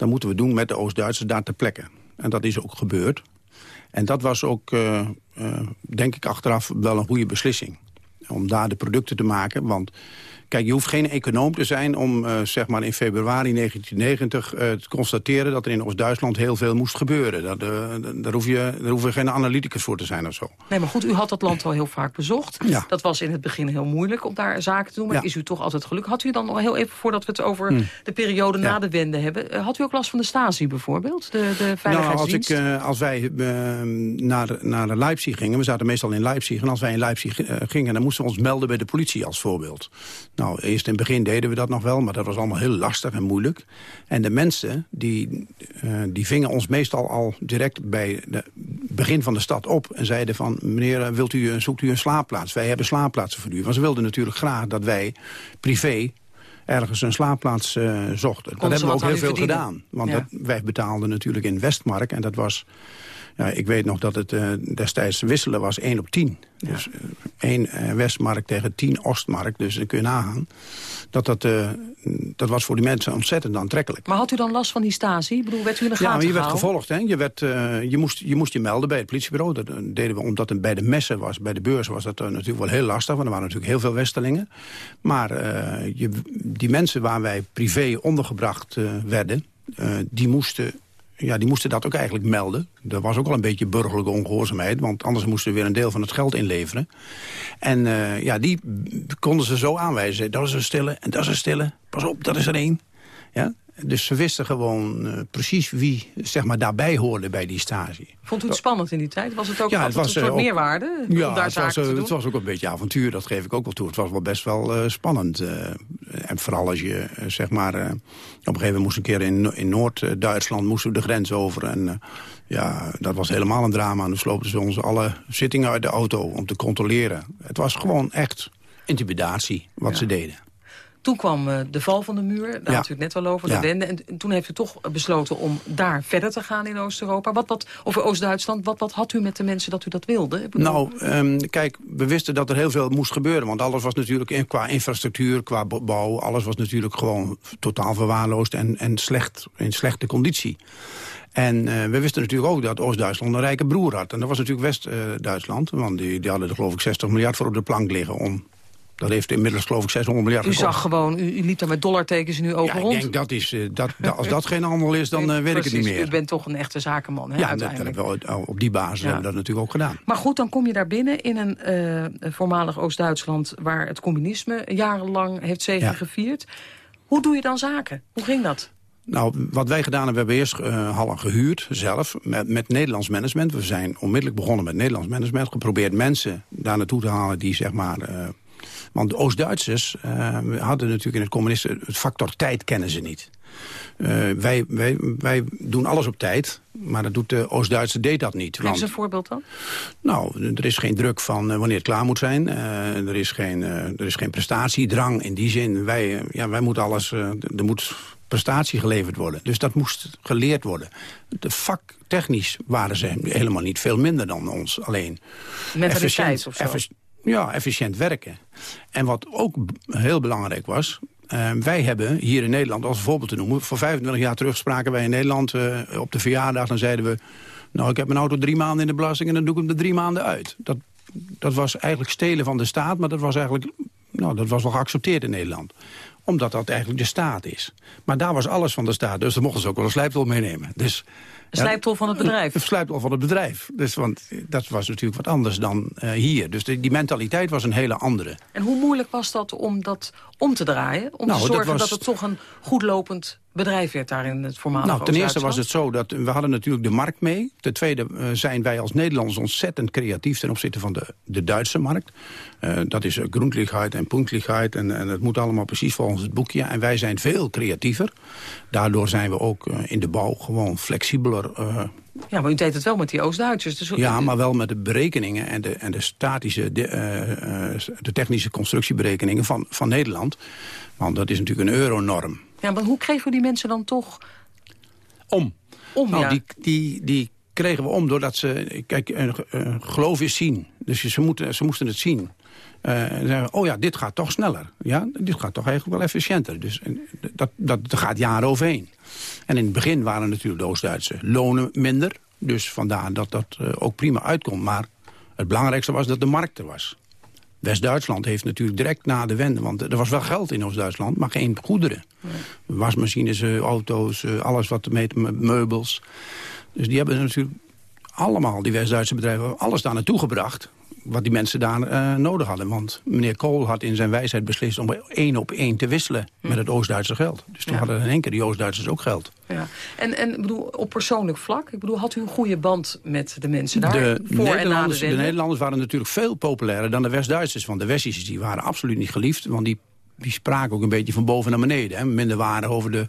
dat moeten we doen met de Oost-Duitsers daar ter plekke. En dat is ook gebeurd. En dat was ook, uh, uh, denk ik achteraf, wel een goede beslissing. Om daar de producten te maken, want Kijk, je hoeft geen econoom te zijn om uh, zeg maar in februari 1990 uh, te constateren dat er in Oost-Duitsland heel veel moest gebeuren. Dat, uh, daar, hoef je, daar hoeven geen analyticus voor te zijn of zo. Nee, maar goed, u had dat land al heel vaak bezocht. Ja. Dat was in het begin heel moeilijk om daar zaken te doen, maar ja. is u toch altijd gelukkig. Had u dan nog heel even, voordat we het over hmm. de periode ja. na de wende hebben, had u ook last van de Stasi bijvoorbeeld, de, de veiligheidsdienst? Nou, als, ik, als wij naar, naar Leipzig gingen, we zaten meestal in Leipzig, en als wij in Leipzig gingen, dan moesten we ons melden bij de politie als voorbeeld. Nou, eerst in het begin deden we dat nog wel, maar dat was allemaal heel lastig en moeilijk. En de mensen, die, uh, die vingen ons meestal al direct bij het begin van de stad op... en zeiden van, meneer, wilt u, zoekt u een slaapplaats? Wij hebben slaapplaatsen voor u. Want ze wilden natuurlijk graag dat wij privé ergens een slaapplaats uh, zochten. Dat hebben we ook heel veel verdienen. gedaan. Want Ja. dat, wij betaalden natuurlijk in Westmark en dat was... Ja, ik weet nog dat het uh, destijds wisselen was 1 op 10. Dus uh, 1 uh, Westmark tegen 10 Oostmark. Dus dan kun je nagaan. Dat, dat, dat was voor die mensen ontzettend aantrekkelijk. Maar had u dan last van die Stasi? Ik bedoel, werd u in de gaten Ja, maar je werd gevolgd. Hè? Je, werd, je, moest, je moest je melden bij het politiebureau. Dat deden we omdat het bij de messen was. Bij de beurs was dat natuurlijk wel heel lastig. Want er waren natuurlijk heel veel Westelingen. Maar je, die mensen waar wij privé ondergebracht werden... Uh, die moesten ja, die moesten dat ook eigenlijk melden. Er was ook al een beetje burgerlijke ongehoorzaamheid... want anders moesten we weer een deel van het geld inleveren. En uh, ja, die konden ze zo aanwijzen. Dat is een stille en dat is een stille. Pas op, dat is er één. Ja? Dus ze wisten gewoon uh, precies wie zeg maar, daarbij hoorde bij die stage. Vond u het spannend in die tijd? Was het ook Ja, altijd het was, een soort eh, ook- meerwaarde Ja, om daar het was, te eh, doen? het was ook een beetje avontuur, dat geef ik ook wel toe. Het was wel best wel eh, spannend. eh. en vooral als je, eh, zeg maar... eh, op een gegeven moment moest een keer in, No- in Noord-Duitsland moesten we de grens over. En eh, ja, dat was helemaal een drama. En dan slopen ze ons alle zittingen uit de auto om te controleren. Het was gewoon echt intimidatie wat Ja. ze deden. Toen kwam eh, de val van de muur, daar Ja. had u het net al over, Ja. de wende. En toen heeft u toch besloten om daar verder te gaan in Oost-Europa. Wat, wat, of Oost-Duitsland. Wat, wat had u met de mensen dat u dat wilde? Nou, ehm, kijk, we wisten dat er heel veel moest gebeuren. Want alles was natuurlijk in- qua infrastructuur, qua bouw... alles was natuurlijk gewoon totaal verwaarloosd en, en slecht, in slechte conditie. En eh, we wisten natuurlijk ook dat Oost-Duitsland een rijke broer had. En dat was natuurlijk West-Duitsland. want die, die hadden er geloof ik 60 miljard voor op de plank liggen om... Dat heeft inmiddels geloof ik 600 miljard u gekost. zag gewoon, u, u liep daar met dollartekens in uw ogen ja, rond. ik denk dat is, eh, dat, dat, als dat geen handel is, dan eh, weet ik het niet meer. U bent toch een echte zakenman, hè, ja, dat, dat uiteindelijk. hebben we, op die basis hebben we dat natuurlijk ook gedaan. Maar goed, dan kom je daar binnen in een eh, voormalig Oost-Duitsland... waar het communisme jarenlang heeft zegen Ja. gevierd. Hoe doe je dan zaken? Hoe ging dat? Nou, wat wij gedaan hebben, we hebben eerst uh, hallen gehuurd, zelf, met, met Nederlands management. We zijn onmiddellijk begonnen met Nederlands management. Geprobeerd mensen daar naartoe te halen die, zeg maar... Uh, want de Oost-Duitsers uh, hadden natuurlijk in het communisme... het factor tijd kennen ze niet. Uh, wij, wij, wij doen alles op tijd, maar dat doet de Oost-Duitser deed dat niet. Geef eens een voorbeeld dan. Nou, er is geen druk van uh, wanneer het klaar moet zijn. Uh, er, is geen, er is geen prestatiedrang in die zin. Wij, ja, wij moeten alles... er moet prestatie geleverd worden. Dus dat moest geleerd worden. De vaktechnisch waren ze helemaal niet veel minder dan ons. Alleen efficiënt, of zo? Ja, efficiënt werken. En wat ook heel belangrijk was... Uh, wij hebben hier in Nederland, als voorbeeld te noemen... voor 25 jaar terug spraken wij in Nederland uh, op de verjaardag... dan zeiden we, nou, ik heb mijn auto drie maanden in de belasting... en dan doe ik hem er drie maanden uit. Dat, dat was eigenlijk stelen van de staat... maar dat was eigenlijk nou, dat was wel geaccepteerd in Nederland omdat dat eigenlijk de staat is. Maar daar was alles van de staat, dus daar mochten ze ook wel een slijptol meenemen. Dus Een slijptol van het bedrijf? Een, slijptol van het bedrijf. Dus, want dat was natuurlijk wat anders dan uh, hier. Dus die mentaliteit was een hele andere. En hoe moeilijk was dat om dat om te draaien? Om nou, te zorgen dat, was... dat, het toch een goed lopend bedrijf werd daar in het voormalige Nou, ten eerste was het zo dat we hadden natuurlijk de markt mee. Ten tweede uh, zijn wij als Nederlanders ontzettend creatief ten opzichte van de, de Duitse markt. Uh, dat is grundligheid en punktligheid en, en het moet allemaal precies volgens het boekje. En wij zijn veel creatiever. Daardoor zijn we ook uh, in de bouw gewoon flexibeler. ja, maar u deed het wel met die Oost-Duitsers. Dus... Ja, maar wel met de berekeningen en de, en de statische, de, de technische constructieberekeningen van, van Nederland. Want dat is natuurlijk een euronorm. Ja, maar hoe kregen we die mensen dan toch... Om. Om, nou, ja. die, die, die kregen we om doordat ze... Kijk, een geloof is zien. Dus ze, moeten, ze moesten het zien. Uh, zeggen, oh ja, dit gaat toch sneller. Ja, dit gaat toch eigenlijk wel efficiënter. Dus dat, dat, dat gaat jaren overheen. En in het begin waren natuurlijk de Oost-Duitse lonen minder. Dus vandaar dat dat uh, ook prima uitkomt. Maar het belangrijkste was dat de markt er was. West-Duitsland heeft natuurlijk direct na de wende... want er was wel geld in Oost-Duitsland, maar geen goederen. Nee. Wasmachines, auto's, alles wat met meubels. Dus die hebben natuurlijk allemaal, die West-Duitse bedrijven... alles daar naartoe gebracht wat die mensen daar uh, nodig hadden. Want meneer Kool had in zijn wijsheid beslist om één op één te wisselen hm. met het Oost-Duitse geld. Dus toen ja. hadden in één keer die Oost-Duitsers ook geld. Ja. En, en bedoel, op persoonlijk vlak, ik bedoel, had u een goede band met de mensen daar? De, voor Nederlanders, en de, de Nederlanders waren natuurlijk veel populairder dan de West-Duitsers. Want de Westjes die waren absoluut niet geliefd, want die, die spraken ook een beetje van boven naar beneden. Hè. Minder waren over de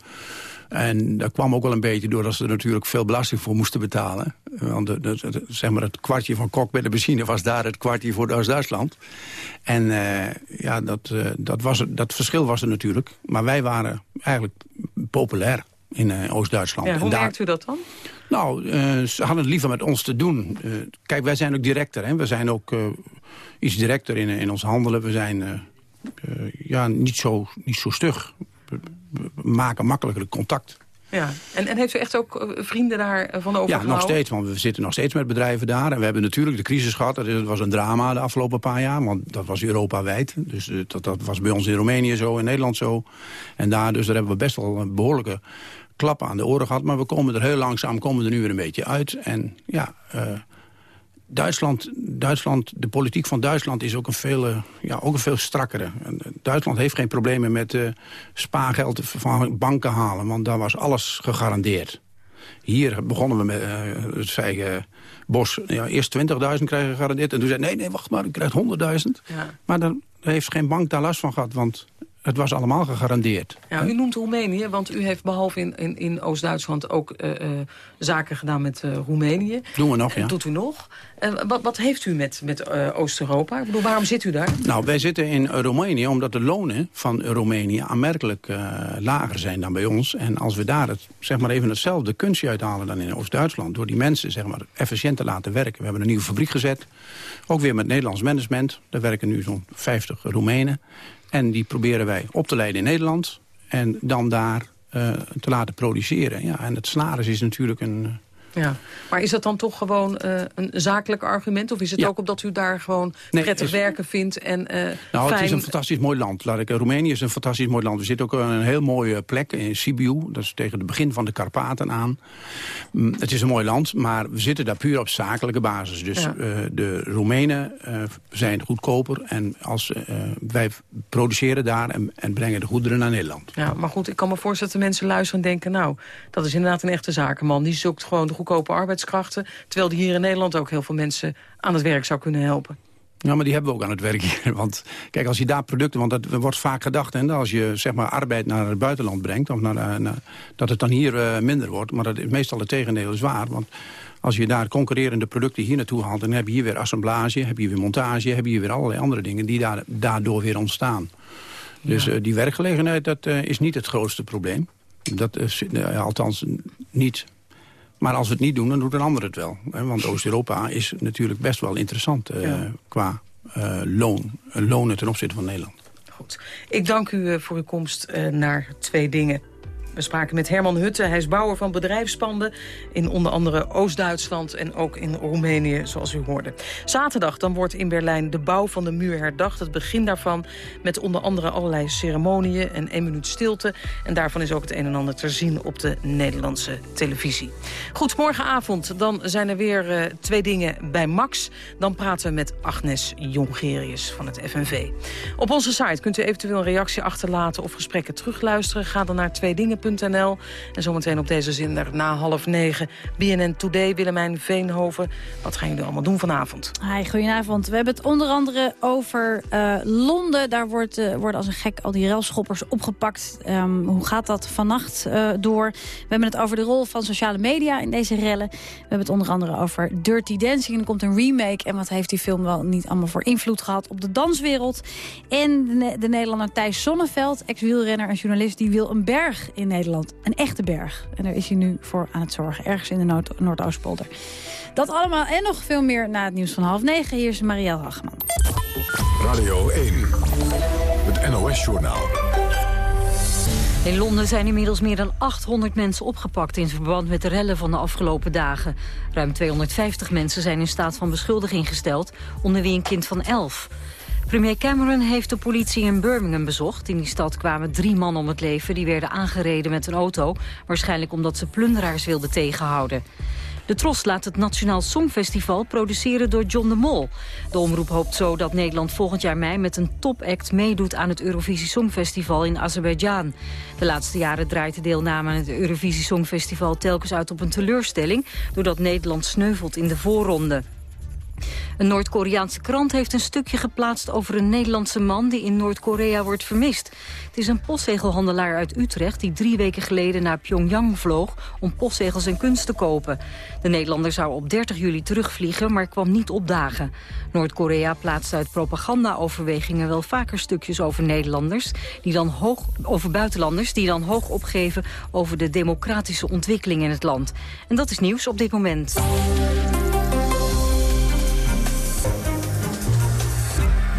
en dat kwam ook wel een beetje doordat ze er natuurlijk veel belasting voor moesten betalen. Want de, de, zeg maar het kwartje van Kok bij de benzine was daar het kwartje voor Oost-Duitsland. En uh, ja, dat, uh, dat, was, dat verschil was er natuurlijk. Maar wij waren eigenlijk populair in uh, Oost-Duitsland. Ja, hoe daar... merkt u dat dan? Nou, ze hadden het liever met ons te doen. kijk, wij zijn ook directer. Hè? We zijn ook iets directer in, in ons handelen. We zijn ja, niet, zo, niet zo stug maken makkelijker contact. Ja, en, en heeft u echt ook eh, vrienden daarvan over Ja, nog steeds, want we zitten nog steeds met bedrijven daar. En we hebben natuurlijk de crisis gehad. Dat was een drama de afgelopen paar jaar, want dat was Europa-wijd. Dus eh, dat, dat was bij ons in Roemenië zo, in Nederland zo. En daar, dus daar hebben we best wel een behoorlijke klappen aan de oren gehad. Maar we komen er heel langzaam, komen er nu weer een beetje uit. En ja... Uh, Duitsland, Duitsland, de politiek van Duitsland is ook een veel, ja, ook een veel strakkere. Duitsland heeft geen problemen met uh, spaargeld van banken halen, want daar was alles gegarandeerd. Hier begonnen we met uh, het zeggen, Bos, ja, eerst 20.000 krijgen gegarandeerd. En toen zei nee, nee, wacht maar, u krijgt 100.000. Ja. Maar dan heeft geen bank daar last van gehad, want het was allemaal gegarandeerd. Ja, u noemt Roemenië, want u heeft behalve in, in, in Oost-Duitsland ook uh, uh, zaken gedaan met uh, Roemenië. Doen we nog, ja. Doet u nog. wat, wat heeft u met, met Oost-Europa? Ik bedoel, waarom zit u daar? Nou, wij zitten in Roemenië omdat de lonen van Roemenië aanmerkelijk lager zijn dan bij ons. En als we daar het, zeg maar even hetzelfde kunstje uithalen dan in Oost-Duitsland... door die mensen zeg maar, efficiënt te laten werken. We hebben een nieuwe fabriek gezet, ook weer met Nederlands management. Daar werken nu zo'n 50 Roemenen. En die proberen wij op te leiden in Nederland. En dan daar uh, te laten produceren. Ja, en het snares is natuurlijk een... Ja, maar is dat dan toch gewoon uh, een zakelijk argument? Of is het ja. ook omdat u daar gewoon nee, prettig is... werken vindt? En, uh, nou, fijn... het is een fantastisch mooi land. Laat ik, Roemenië is een fantastisch mooi land. We zitten ook een heel mooie plek in Sibiu. Dat is tegen het begin van de Karpaten aan. Mm, het is een mooi land, maar we zitten daar puur op zakelijke basis. Dus ja. uh, de Roemenen zijn goedkoper. En als, wij produceren daar en, en, brengen de goederen naar Nederland. Ja, maar goed, ik kan me voorstellen dat de mensen luisteren en denken... nou, dat is inderdaad een echte zakenman. Die zoekt gewoon de goedkope arbeidskrachten. Terwijl die hier in Nederland ook heel veel mensen aan het werk zou kunnen helpen. Ja, maar die hebben we ook aan het werk hier. Want kijk, als je daar producten... Want dat wordt vaak gedacht, hè, als je zeg maar, arbeid naar het buitenland brengt... Of naar, naar dat het dan hier uh, minder wordt. Maar dat is meestal het tegendeel is waar. Want als je daar concurrerende producten hier naartoe haalt... dan heb je hier weer assemblage, heb je weer montage... heb je hier weer allerlei andere dingen die daar, daardoor weer ontstaan. Dus ja. uh, die werkgelegenheid, dat uh, is niet het grootste probleem. Dat is althans niet maar als we het niet doen, dan doet een ander het wel. Want Oost-Europa is natuurlijk best wel interessant uh, ja. qua uh, loon. lonen ten opzichte van Nederland. Goed. Ik dank u uh, voor uw komst naar Twee Dingen. We spraken met Herman Hutte, hij is bouwer van bedrijfspanden... in onder andere Oost-Duitsland en ook in Roemenië, zoals u hoorde. Zaterdag dan wordt in Berlijn de bouw van de muur herdacht. Het begin daarvan met onder andere allerlei ceremonieën en één minuut stilte. En daarvan is ook het een en ander te zien op de Nederlandse televisie. Goed, morgenavond dan zijn er weer uh, twee dingen bij Max. Dan praten we met Agnes Jongerius van het FNV. Op onze site kunt u eventueel een reactie achterlaten of gesprekken terugluisteren. Ga dan naar twee en zometeen op deze zender na half negen. BNN Today, Willemijn Veenhoven. Wat gaan jullie allemaal doen vanavond? Hi, goedenavond. We hebben het onder andere over uh, Londen. Daar wordt, uh, worden als een gek al die relschoppers opgepakt. Um, hoe gaat dat vannacht uh, door? We hebben het over de rol van sociale media in deze rellen. We hebben het onder andere over Dirty Dancing. Er komt een remake. En wat heeft die film wel niet allemaal voor invloed gehad op de danswereld? En de, de Nederlander Thijs Sonneveld, ex-wielrenner en journalist... die wil een berg in Nederland. Een echte berg. En daar is hij nu voor aan het zorgen. Ergens in de Noord Noordoostpolder. Dat allemaal en nog veel meer na het nieuws van half negen. Hier is Marielle Hageman. Radio 1. Het NOS-journaal. In Londen zijn inmiddels meer dan 800 mensen opgepakt... in verband met de rellen van de afgelopen dagen. Ruim 250 mensen zijn in staat van beschuldiging gesteld... onder wie een kind van 11. Premier Cameron heeft de politie in Birmingham bezocht. In die stad kwamen drie mannen om het leven. Die werden aangereden met een auto. Waarschijnlijk omdat ze plunderaars wilden tegenhouden. De Tros laat het Nationaal Songfestival produceren door John de Mol. De omroep hoopt zo dat Nederland volgend jaar mei met een topact meedoet aan het Eurovisie Songfestival in Azerbeidzjan. De laatste jaren draait de deelname aan het Eurovisie Songfestival telkens uit op een teleurstelling, doordat Nederland sneuvelt in de voorronde. Een Noord-Koreaanse krant heeft een stukje geplaatst over een Nederlandse man die in Noord-Korea wordt vermist. Het is een postzegelhandelaar uit Utrecht die drie weken geleden naar Pyongyang vloog om postzegels en kunst te kopen. De Nederlander zou op 30 juli terugvliegen, maar kwam niet opdagen. Noord-Korea plaatst uit propaganda-overwegingen wel vaker stukjes over Nederlanders, die dan hoog, over buitenlanders, die dan hoog opgeven over de democratische ontwikkeling in het land. En dat is nieuws op dit moment.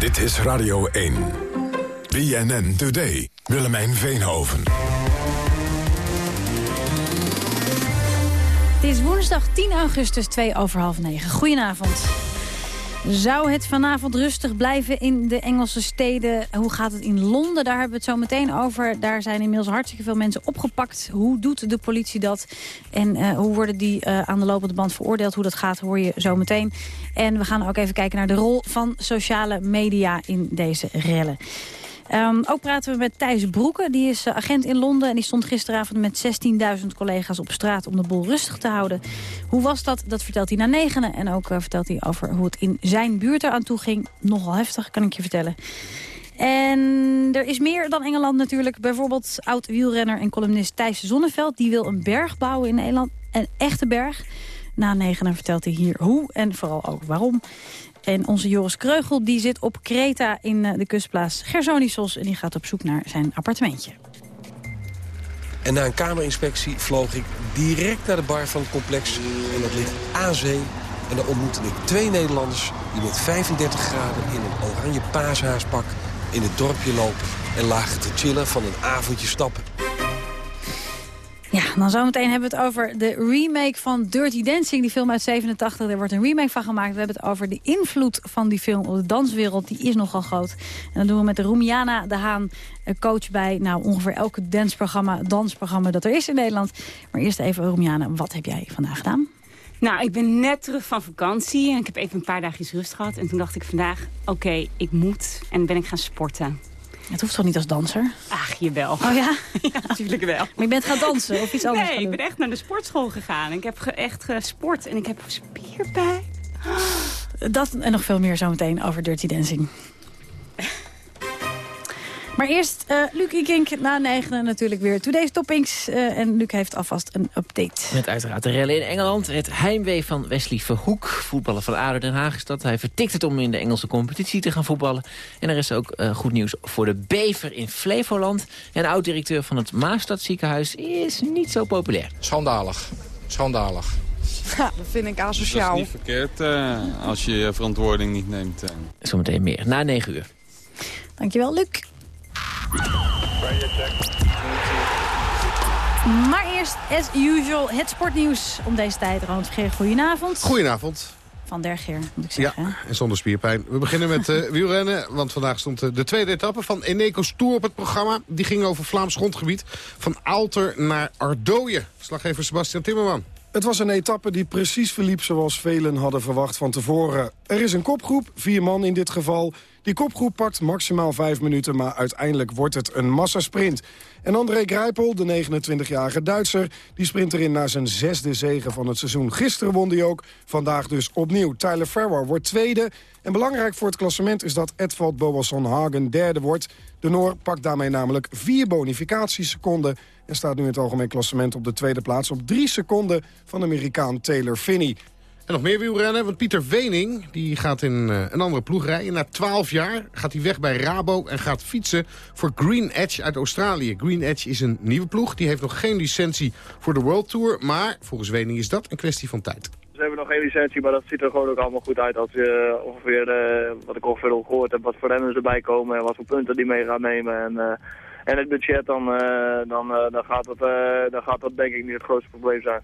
Dit is Radio 1. BNN Today. Willemijn Veenhoven. Het is woensdag 10 augustus, 2 over half 9. Goedenavond. Zou het vanavond rustig blijven in de Engelse steden? Hoe gaat het in Londen? Daar hebben we het zo meteen over. Daar zijn inmiddels hartstikke veel mensen opgepakt. Hoe doet de politie dat? En uh, hoe worden die uh, aan de lopende band veroordeeld? Hoe dat gaat hoor je zo meteen. En we gaan ook even kijken naar de rol van sociale media in deze rellen. Um, ook praten we met Thijs Broeken. Die is uh, agent in Londen en die stond gisteravond met 16.000 collega's op straat om de boel rustig te houden. Hoe was dat? Dat vertelt hij na negenen. En ook uh, vertelt hij over hoe het in zijn buurt eraan toe ging. Nogal heftig, kan ik je vertellen. En er is meer dan Engeland natuurlijk. Bijvoorbeeld oud-wielrenner en columnist Thijs Zonneveld. Die wil een berg bouwen in Nederland. Een echte berg. Na negenen vertelt hij hier hoe en vooral ook waarom. En onze Joris Kreugel die zit op Kreta in eh, de kustplaats Gersonisos... en die gaat op zoek naar zijn appartementje. En na een kamerinspectie vloog ik direct naar de bar van het complex. En dat ligt aan zee. En daar ontmoette ik twee Nederlanders die met 35 graden in een oranje paashaaspak in het dorpje lopen en lagen te chillen van een avondje stappen. Ja, dan zometeen hebben we het over de remake van Dirty Dancing. Die film uit 87, er wordt een remake van gemaakt. We hebben het over de invloed van die film op de danswereld. Die is nogal groot. En dat doen we met de Roemiana de Haan, coach bij nou, ongeveer elke dansprogramma, dansprogramma dat er is in Nederland. Maar eerst even, Roemiana, wat heb jij vandaag gedaan? Nou, ik ben net terug van vakantie en ik heb even een paar dagjes rust gehad. En toen dacht ik vandaag, oké, ik moet en ben ik gaan sporten. Het hoeft toch niet als danser? Ach, jewel. Oh ja? ja, natuurlijk wel. Maar je bent gaan dansen of iets anders Nee, ik ben echt naar de sportschool gegaan. Ik heb echt gesport en ik heb spierpijn. Dat en nog veel meer zometeen over Dirty Dancing. Maar eerst uh, Luc Ikink na negenen natuurlijk weer Today's Toppings. Uh, en Luc heeft alvast een update. Met uiteraard de rellen in Engeland. Het heimwee van Wesley Verhoek, voetballer van ADO Den Haag is dat. Hij vertikt het om in de Engelse competitie te gaan voetballen. En er is ook uh, goed nieuws voor de bever in Flevoland. En oud-directeur van het Maastadziekenhuis is niet zo populair. Schandalig. Schandalig. Ja, dat vind ik asociaal. Dat is niet verkeerd als je je verantwoording niet neemt. Zometeen meer, na 9 uur. Dankjewel, Luc. Maar eerst, as usual, het sportnieuws om deze tijd. Ronald Geer, goedenavond. Goedenavond. Van der Geer, moet ik zeggen. Ja, en zonder spierpijn. We beginnen met uh, wielrennen, want vandaag stond uh, de tweede etappe van Eneco's Tour op het programma. Die ging over Vlaams grondgebied, van Aalter naar Ardooien. Slaggever Sebastian Timmerman. Het was een etappe die precies verliep zoals velen hadden verwacht van tevoren. Er is een kopgroep, vier man in dit geval. Die kopgroep pakt maximaal vijf minuten, maar uiteindelijk wordt het een massasprint. En André Grijpel, de 29-jarige Duitser, die sprint erin naar zijn zesde zegen van het seizoen. Gisteren won hij ook, vandaag dus opnieuw. Tyler Farrar wordt tweede. En belangrijk voor het klassement is dat Edvald Boasson Hagen derde wordt. De Noor pakt daarmee namelijk vier bonificatieseconden... en staat nu in het algemeen klassement op de tweede plaats... op drie seconden van Amerikaan Taylor Finney. En nog meer wielrennen, want Pieter Wening die gaat in uh, een andere ploeg rijden. Na 12 jaar gaat hij weg bij Rabo en gaat fietsen voor Green Edge uit Australië. Green Edge is een nieuwe ploeg. Die heeft nog geen licentie voor de World Tour. Maar volgens Wening is dat een kwestie van tijd. Ze hebben nog geen licentie, maar dat ziet er gewoon ook allemaal goed uit. Als je ongeveer, uh, wat ik ongeveer al gehoord heb, wat voor renners erbij komen en wat voor punten die mee gaan nemen. En, uh, en het budget, dan, dan, dan, gaat dat, dan gaat dat denk ik niet het grootste probleem zijn.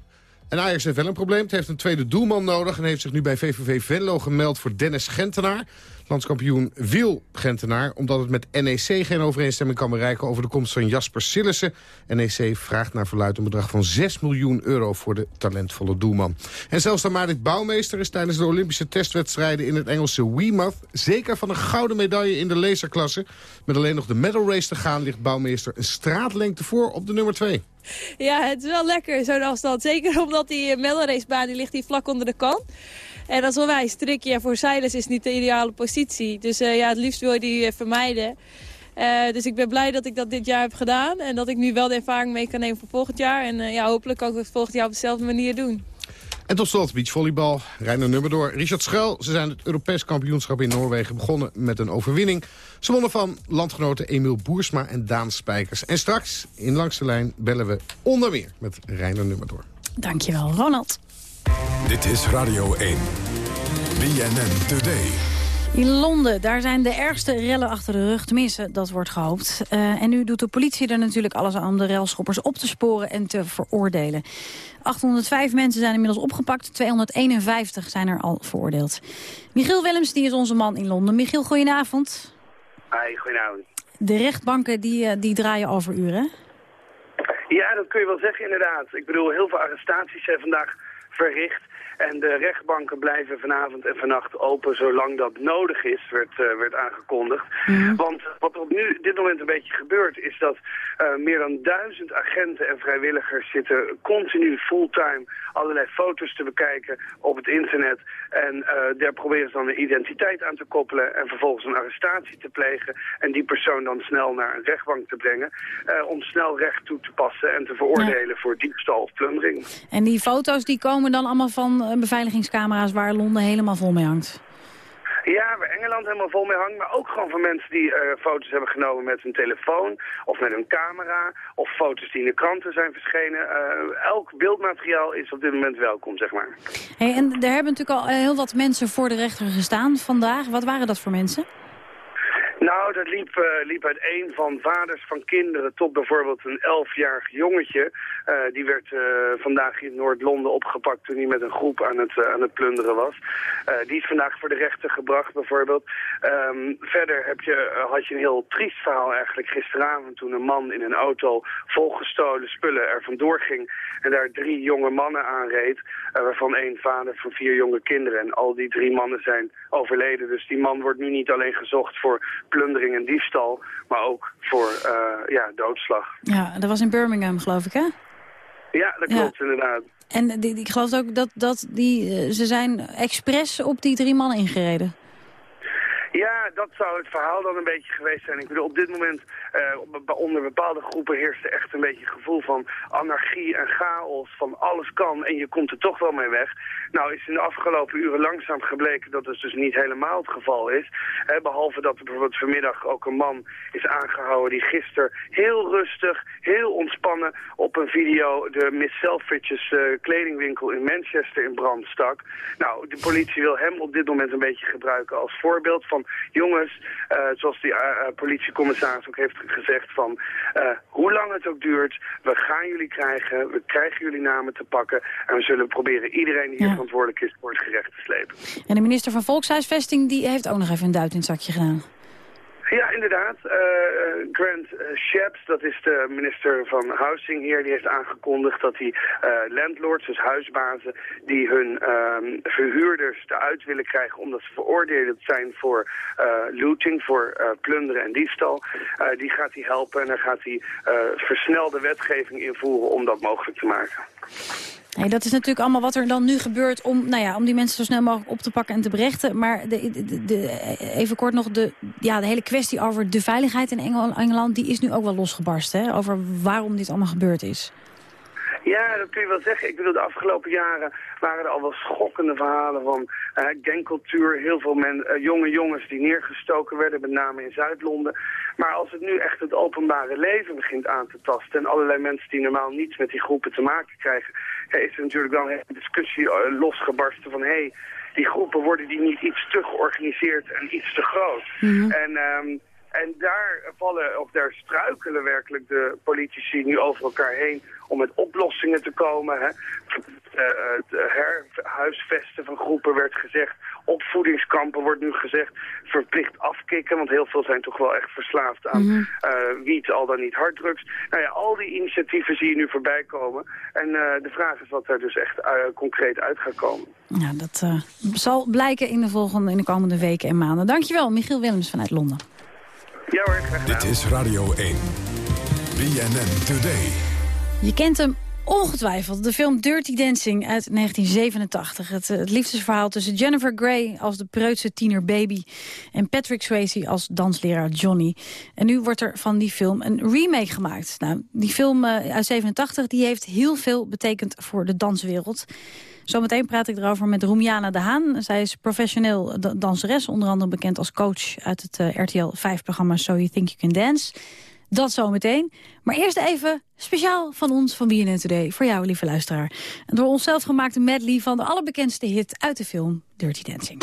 En Ajax heeft wel een probleem. Het heeft een tweede doelman nodig en heeft zich nu bij VVV Venlo gemeld voor Dennis Gentenaar. Landskampioen wil Gentenaar, omdat het met NEC geen overeenstemming kan bereiken over de komst van Jasper Sillissen. NEC vraagt naar verluid een bedrag van 6 miljoen euro voor de talentvolle doelman. En zelfs de Marit Bouwmeester is tijdens de Olympische testwedstrijden in het Engelse Weymouth zeker van een gouden medaille in de laserklasse. Met alleen nog de medal race te gaan ligt Bouwmeester een straatlengte voor op de nummer 2. Ja, het is wel lekker, zo'n afstand. Zeker omdat die medal racebaan die ligt hier vlak onder de kant. En dat is wel wijs. Strikje voor Silas is niet de ideale positie. Dus uh, ja, het liefst wil je die uh, vermijden. Uh, dus ik ben blij dat ik dat dit jaar heb gedaan. En dat ik nu wel de ervaring mee kan nemen voor volgend jaar. En ja, hopelijk kan ik het volgend jaar op dezelfde manier doen. En tot slot beachvolleybal. Reiner nummer door. Richard Schuil. Ze zijn het Europees kampioenschap in Noorwegen begonnen met een overwinning. Ze wonnen van landgenoten Emiel Boersma en Daan Spijkers. En straks, in Langs de Lijn, bellen we onder meer met Reiner nummer door. Dankjewel, Ronald. Dit is Radio 1. BNN Today. In Londen, daar zijn de ergste rellen achter de rug. Tenminste, dat wordt gehoopt. Uh, en nu doet de politie er natuurlijk alles aan om de relschoppers op te sporen en te veroordelen. 805 mensen zijn inmiddels opgepakt. 251 zijn er al veroordeeld. Michiel Willems, die is onze man in Londen. Michiel, goedenavond. Hi, goedenavond. De rechtbanken die, eh, die draaien over uren. Ja, dat kun je wel zeggen inderdaad. Ik bedoel, heel veel arrestaties zijn vandaag verricht. En de rechtbanken blijven vanavond en vannacht open zolang dat nodig is, werd, uh, werd aangekondigd. Mm. Want wat op nu, dit moment een beetje gebeurt, is dat uh, meer dan duizend agenten en vrijwilligers zitten continu fulltime allerlei foto's te bekijken op het internet. En uh, daar proberen ze dan een identiteit aan te koppelen en vervolgens een arrestatie te plegen. En die persoon dan snel naar een rechtbank te brengen om snel recht toe te passen en te veroordelen ja. voor diefstal of plundering. En die foto's die komen dan allemaal van beveiligingscamera's waar Londen helemaal vol mee hangt. Ja, waar Engeland helemaal vol mee hangt, maar ook gewoon van mensen die uh, foto's hebben genomen met hun telefoon of met hun camera of foto's die in de kranten zijn verschenen. Uh, elk beeldmateriaal is op dit moment welkom, zeg maar. En er hebben natuurlijk al heel wat mensen voor de rechter gestaan vandaag. Wat waren dat voor mensen? Nou, dat liep, uh, liep uiteen van vaders van kinderen tot bijvoorbeeld een elfjarig jongetje. Uh, die werd uh, vandaag in Noord-Londen opgepakt toen hij met een groep aan het, aan het plunderen was. die is vandaag voor de rechter gebracht bijvoorbeeld. Um, verder heb je, had je een heel triest verhaal eigenlijk gisteravond toen een man in een auto vol gestolen spullen er vandoor ging. En daar drie jonge mannen aanreed, waarvan één vader van vier jonge kinderen. En al die drie mannen zijn overleden. Dus die man wordt nu niet alleen gezocht voor plundering en diefstal, maar ook voor uh, ja, doodslag. Ja, dat was in Birmingham, geloof ik, hè? Ja, dat klopt ja. inderdaad. En die, ik geloof ook dat, dat die, ze zijn expres op die drie mannen ingereden. Ja, dat zou het verhaal dan een beetje geweest zijn. Ik bedoel, op dit moment uh, onder bepaalde groepen heerst er echt een beetje het gevoel van anarchie en chaos, van alles kan en je komt er toch wel mee weg. Nou is in de afgelopen uren langzaam gebleken dat het dus niet helemaal het geval is. Eh, behalve dat er bijvoorbeeld vanmiddag ook een man is aangehouden die gisteren heel rustig, heel ontspannen op een video de Miss Selfridges uh, kledingwinkel in Manchester in brand stak. Nou, de politie wil hem op dit moment een beetje gebruiken als voorbeeld van jongens, zoals die politiecommissaris ook heeft gezegd van... hoe lang het ook duurt, we gaan jullie krijgen, we krijgen jullie namen te pakken... en we zullen proberen iedereen die hier verantwoordelijk is voor het gerecht te slepen. En de minister van Volkshuisvesting die heeft ook nog even een duit in het zakje gedaan. Ja, inderdaad. Uh, Grant Shapps, dat is de minister van Housing hier, die heeft aangekondigd dat uh, landlords, dus huisbazen, die hun uh, verhuurders eruit willen krijgen omdat ze veroordeeld zijn voor looting, voor plunderen en diefstal, die gaat hij helpen en dan gaat hij versnelde wetgeving invoeren om dat mogelijk te maken. Nee, dat is natuurlijk allemaal wat er dan nu gebeurt om, nou ja, om die mensen zo snel mogelijk op te pakken en te berechten. Maar de, de, even kort nog, de, ja, de hele kwestie over de veiligheid in Engeland, die is nu ook wel losgebarsten. Hè, over waarom dit allemaal gebeurd is. Ja, dat kun je wel zeggen. Ik bedoel, de afgelopen jaren waren er al wel schokkende verhalen van uh, gangcultuur. Heel veel men, uh, jonge jongens die neergestoken werden, met name in Zuid-Londen. Maar als het nu echt het openbare leven begint aan te tasten... en allerlei mensen die normaal niets met die groepen te maken krijgen... is er natuurlijk wel een discussie uh, losgebarsten van... hey, die groepen worden die niet iets te georganiseerd en iets te groot. Mm -hmm. En... Um, en daar vallen, of daar struikelen werkelijk de politici nu over elkaar heen om met oplossingen te komen. Hè. het herhuisvesten van groepen werd gezegd. Opvoedingskampen wordt nu gezegd. Verplicht afkicken, want heel veel zijn toch wel echt verslaafd aan mm -hmm. wiet, al dan niet harddrugs. Nou ja, al die initiatieven zie je nu voorbij komen. En uh, de vraag is wat er dus echt uh, concreet uit gaat komen. Ja, dat zal blijken in de, volgende, in de komende weken en maanden. Dankjewel, Michiel Willems vanuit Londen. Ja hoor, graag Dit is Radio 1. BNN Today. Je kent hem ongetwijfeld. De film Dirty Dancing uit 1987. Het, het liefdesverhaal tussen Jennifer Grey als de preutse tiener baby... en Patrick Swayze als dansleraar Johnny. En nu wordt er van die film een remake gemaakt. Nou, die film uh, uit 87 die heeft heel veel betekend voor de danswereld. Zometeen praat ik erover met Roemiana de Haan. Zij is professioneel danseres, onder andere bekend als coach... uit het uh, RTL 5-programma So You Think You Can Dance... Dat zometeen. Maar eerst even speciaal van ons, van BNN Today, voor jou, lieve luisteraar. Een door onszelf gemaakte medley van de allerbekendste hit uit de film Dirty Dancing.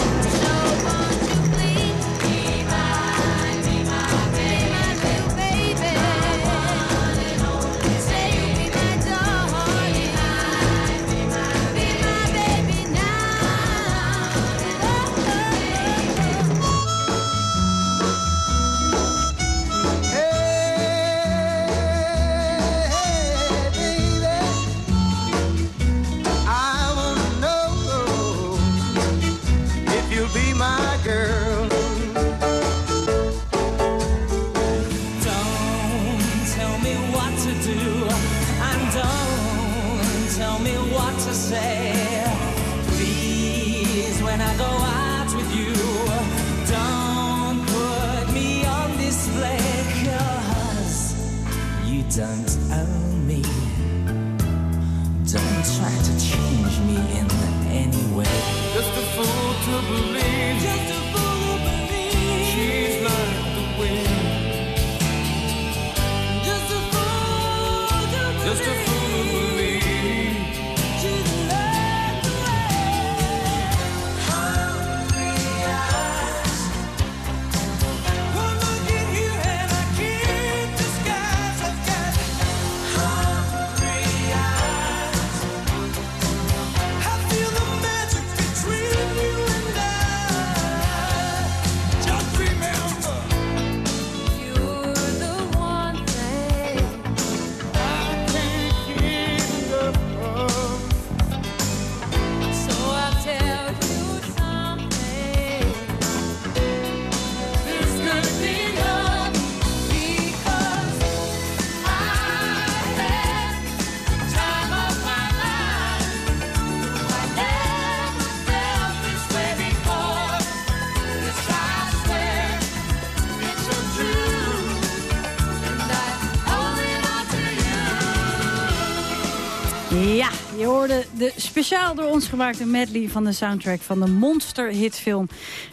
Speciaal door ons gemaakte medley van de soundtrack van de monster-hitfilm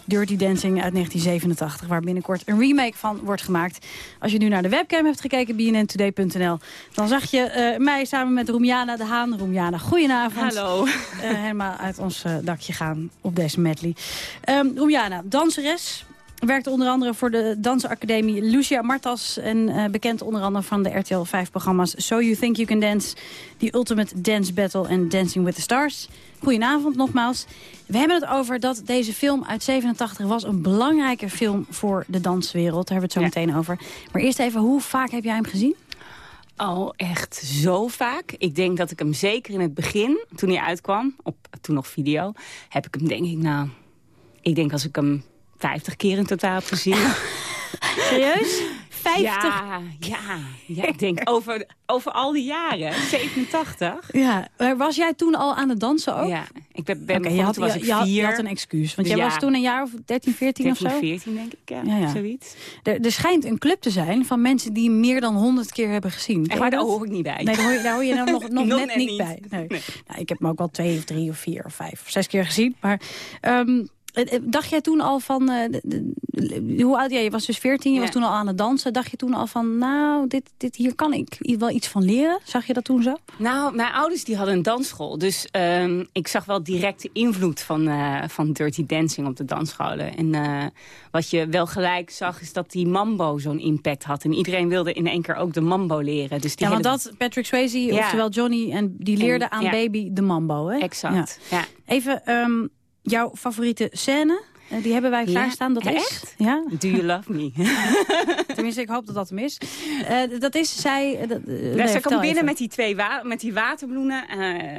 Dirty Dancing uit 1987, waar binnenkort een remake van wordt gemaakt. Als je nu naar de webcam hebt gekeken, bnntoday.nl, dan zag je eh, mij samen met Roemjana de Haan. Roemjana, goedenavond. Hallo. Eh, helemaal uit ons eh, dakje gaan op deze medley. Um, Roemjana, danseres, werkte onder andere voor de dansacademie Lucia Martas... en eh, bekend onder andere van de RTL 5-programma's So You Think You Can Dance... The Ultimate Dance Battle en Dancing with the Stars. Goedenavond nogmaals. We hebben het over dat deze film uit 87 was een belangrijke film voor de danswereld. Daar hebben we het zo meteen over. Maar eerst even, hoe vaak heb jij hem gezien? Oh, echt zo vaak. Ik denk dat ik hem zeker in het begin, toen hij uitkwam, op toen nog video, heb ik hem denk ik nou, ik denk als ik hem 50 keer in totaal gezien. Serieus? 50? Ja, ja, ja ik denk over, over al die jaren. 87. Ja, maar was jij toen al aan het dansen ook? Ja, ik ben, ben begonnen, je, had, toen was ik je had- je vier. had een excuus. Want Dus jij ja. was toen een jaar of 13, 14 of 13, zo? 14 denk ik, ja. Ja, ja. Zoiets. Er, er schijnt een club te zijn van mensen die meer dan 100 keer hebben gezien. Echt daar hoor ik niet bij. Nee, daar hoor je, daar hoor je nou nog, nog, net, net niet, bij. Nee. Nou, ik heb hem ook wel twee of drie of vier of vijf of zes keer gezien. Maar ehm, eh, eh, dacht jij toen al van... eh, de- de- hoe oud jij? Je was dus 14, je Ja. was toen al aan het dansen. Dacht je toen al van, nou, dit, dit, hier kan ik wel iets van leren? Zag je dat toen zo? Nou, mijn ouders die hadden een dansschool. Dus ehm, ik zag wel direct de invloed van, eh, van Dirty Dancing op de dansscholen. En eh, wat je wel gelijk zag, is dat die mambo zo'n impact had. En iedereen wilde in één keer ook de mambo leren. Dus die Ja, want hele- dat, Patrick Swayze, Ja. oftewel Johnny, en die leerde En- aan. Baby de mambo, hè? Exact, ja. Even, ehm, jouw favoriete scène, eh, die hebben wij klaarstaan. Dat is, echt? Ja? Do you love me? Tenminste, ik hoop dat dat hem is. Eh, dat is, zij... dat- eh, Ja, ze komt binnen even. met die twee met die watermeloenen.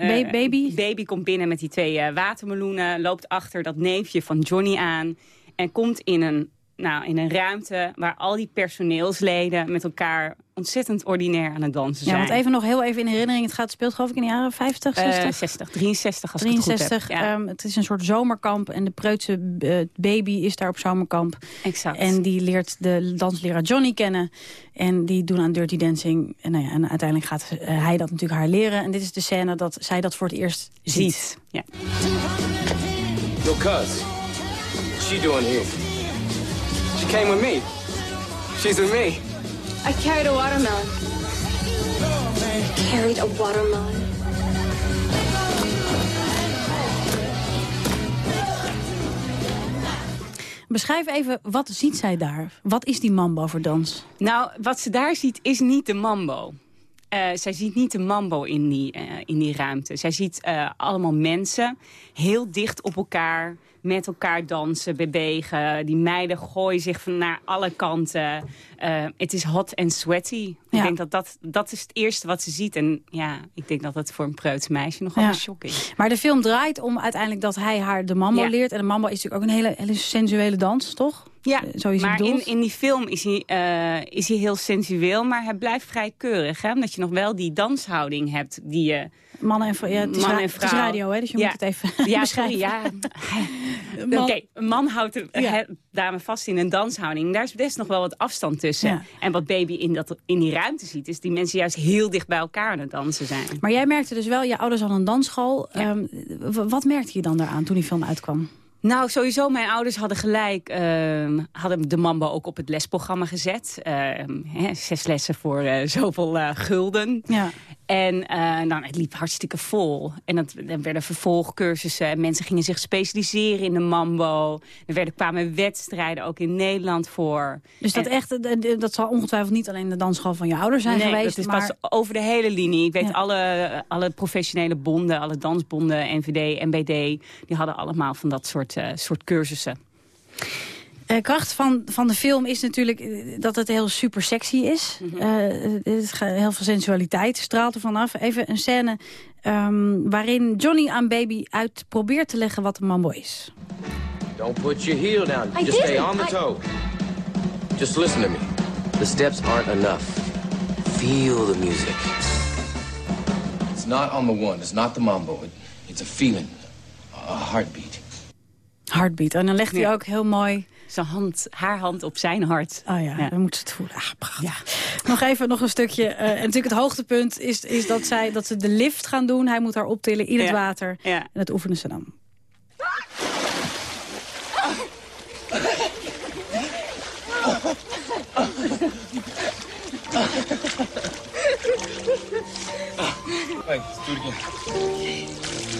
Ba- baby? Baby komt binnen met die twee watermeloenen. Loopt achter dat neefje van Johnny aan. En komt in een, nou, in een ruimte waar al die personeelsleden met elkaar ontzettend ordinair aan het dansen Ja, zijn. want even nog heel even in herinnering. Het gaat speelt geloof ik in de jaren 50, Eh, 60? 60, 63 als 63. ik het goed heb. Ja. ehm, het is een soort zomerkamp en de preutse eh, baby is daar op zomerkamp. Exact. En die leert de dansleraar Johnny kennen. En die doen aan Dirty Dancing. En, nou ja, en uiteindelijk gaat eh, hij dat natuurlijk haar leren. En dit is de scène dat zij dat voor het eerst ziet. Ziet. Ja. Yo, cuz. What's she doing here? She came with me. She's with me. I carried a watermelon. Carried a watermelon. Beschrijf even, wat ziet zij daar? Wat is die mambo voor dans? Nou, wat ze daar ziet is niet de mambo. Eh, zij ziet niet de mambo in die, eh, in die ruimte. Zij ziet eh, allemaal mensen heel dicht op elkaar, met elkaar dansen, bewegen. Die meiden gooien zich van naar alle kanten. Eh, Het is hot en sweaty. Ja. Ik denk dat, dat dat is het eerste wat ze ziet. En ja, ik denk dat dat voor een preuts meisje nogal Ja. een shock is. Maar de film draait om uiteindelijk dat hij haar de mambo Ja. leert. En de mambo is natuurlijk ook een hele, hele sensuele dans, toch? Ja, Eh, Zo is maar in, in die film is hij, eh, is hij heel sensueel, maar hij blijft vrij keurig. Hè? Omdat je nog wel die danshouding hebt die je... Mannen en. Ja, het, is Man en het is vrouw. radio, hè, dus je Ja. moet het even Ja, beschrijven. sorry, ja. Oké, een man houdt de Ja. dame vast in een danshouding. Daar is best nog wel wat afstand tussen. Ja. En wat baby in, dat, in die ruimte ziet, is die mensen juist heel dicht bij elkaar aan het dansen zijn. Maar jij merkte dus wel, je ouders hadden een dansschool. Ehm, wat merkte je dan daaraan toen die film uitkwam? Nou, sowieso, mijn ouders hadden gelijk, ehm, hadden de Mambo ook op het lesprogramma gezet. Ehm, hè, zes lessen voor eh, zoveel eh, gulden. Ja. En eh, nou, het liep hartstikke vol. En dat, er werden vervolgcursussen. En mensen gingen zich specialiseren in de mambo. Er werden, kwamen wedstrijden ook in Nederland voor. Dus dat En- echt, eh, dat zal ongetwijfeld niet alleen de dansschool van je ouders zijn nee, geweest. dat is maar... pas over de hele linie. Ik weet Ja. alle, alle professionele bonden, alle dansbonden, NVD, NBD... die hadden allemaal van dat soort, eh, soort cursussen. De kracht van, van de film is natuurlijk eh, dat het heel super sexy is. Het is ge- heel veel sensualiteit straalt er vanaf. Even een scène ehm, waarin Johnny aan Baby uit probeert te leggen wat een mambo is. Don't put your heel down. I Just stay on the I- toe. Just listen to me. The steps aren't enough. Feel the music. It's not on the one. It's not the mambo. It, it's a feeling. A heartbeat. Heartbeat. En dan legt hij Ja. ook heel mooi... Zijn hand, haar hand op zijn hart. Oh ja, dan moet ze het voelen. Ah, prachtig. Nog even nog een stukje. eh, en natuurlijk het hoogtepunt is, is dat, zij, dat ze de lift gaan doen. Hij moet haar optillen in het Ja. water. Ja. En dat oefenen ze dan. Wait, let's do it again.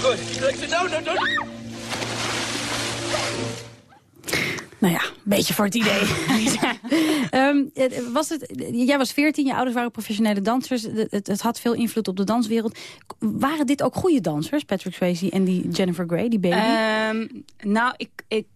Good. Good. No, no, no. Beetje voor het idee. Ehm, eh, was het, jij was 14, je ouders waren professionele dansers. Het, het, het had veel invloed op de danswereld. Waren dit ook goede dansers, Patrick Swayze en die Jennifer Grey, die baby? Ehm, nou, ik, ik,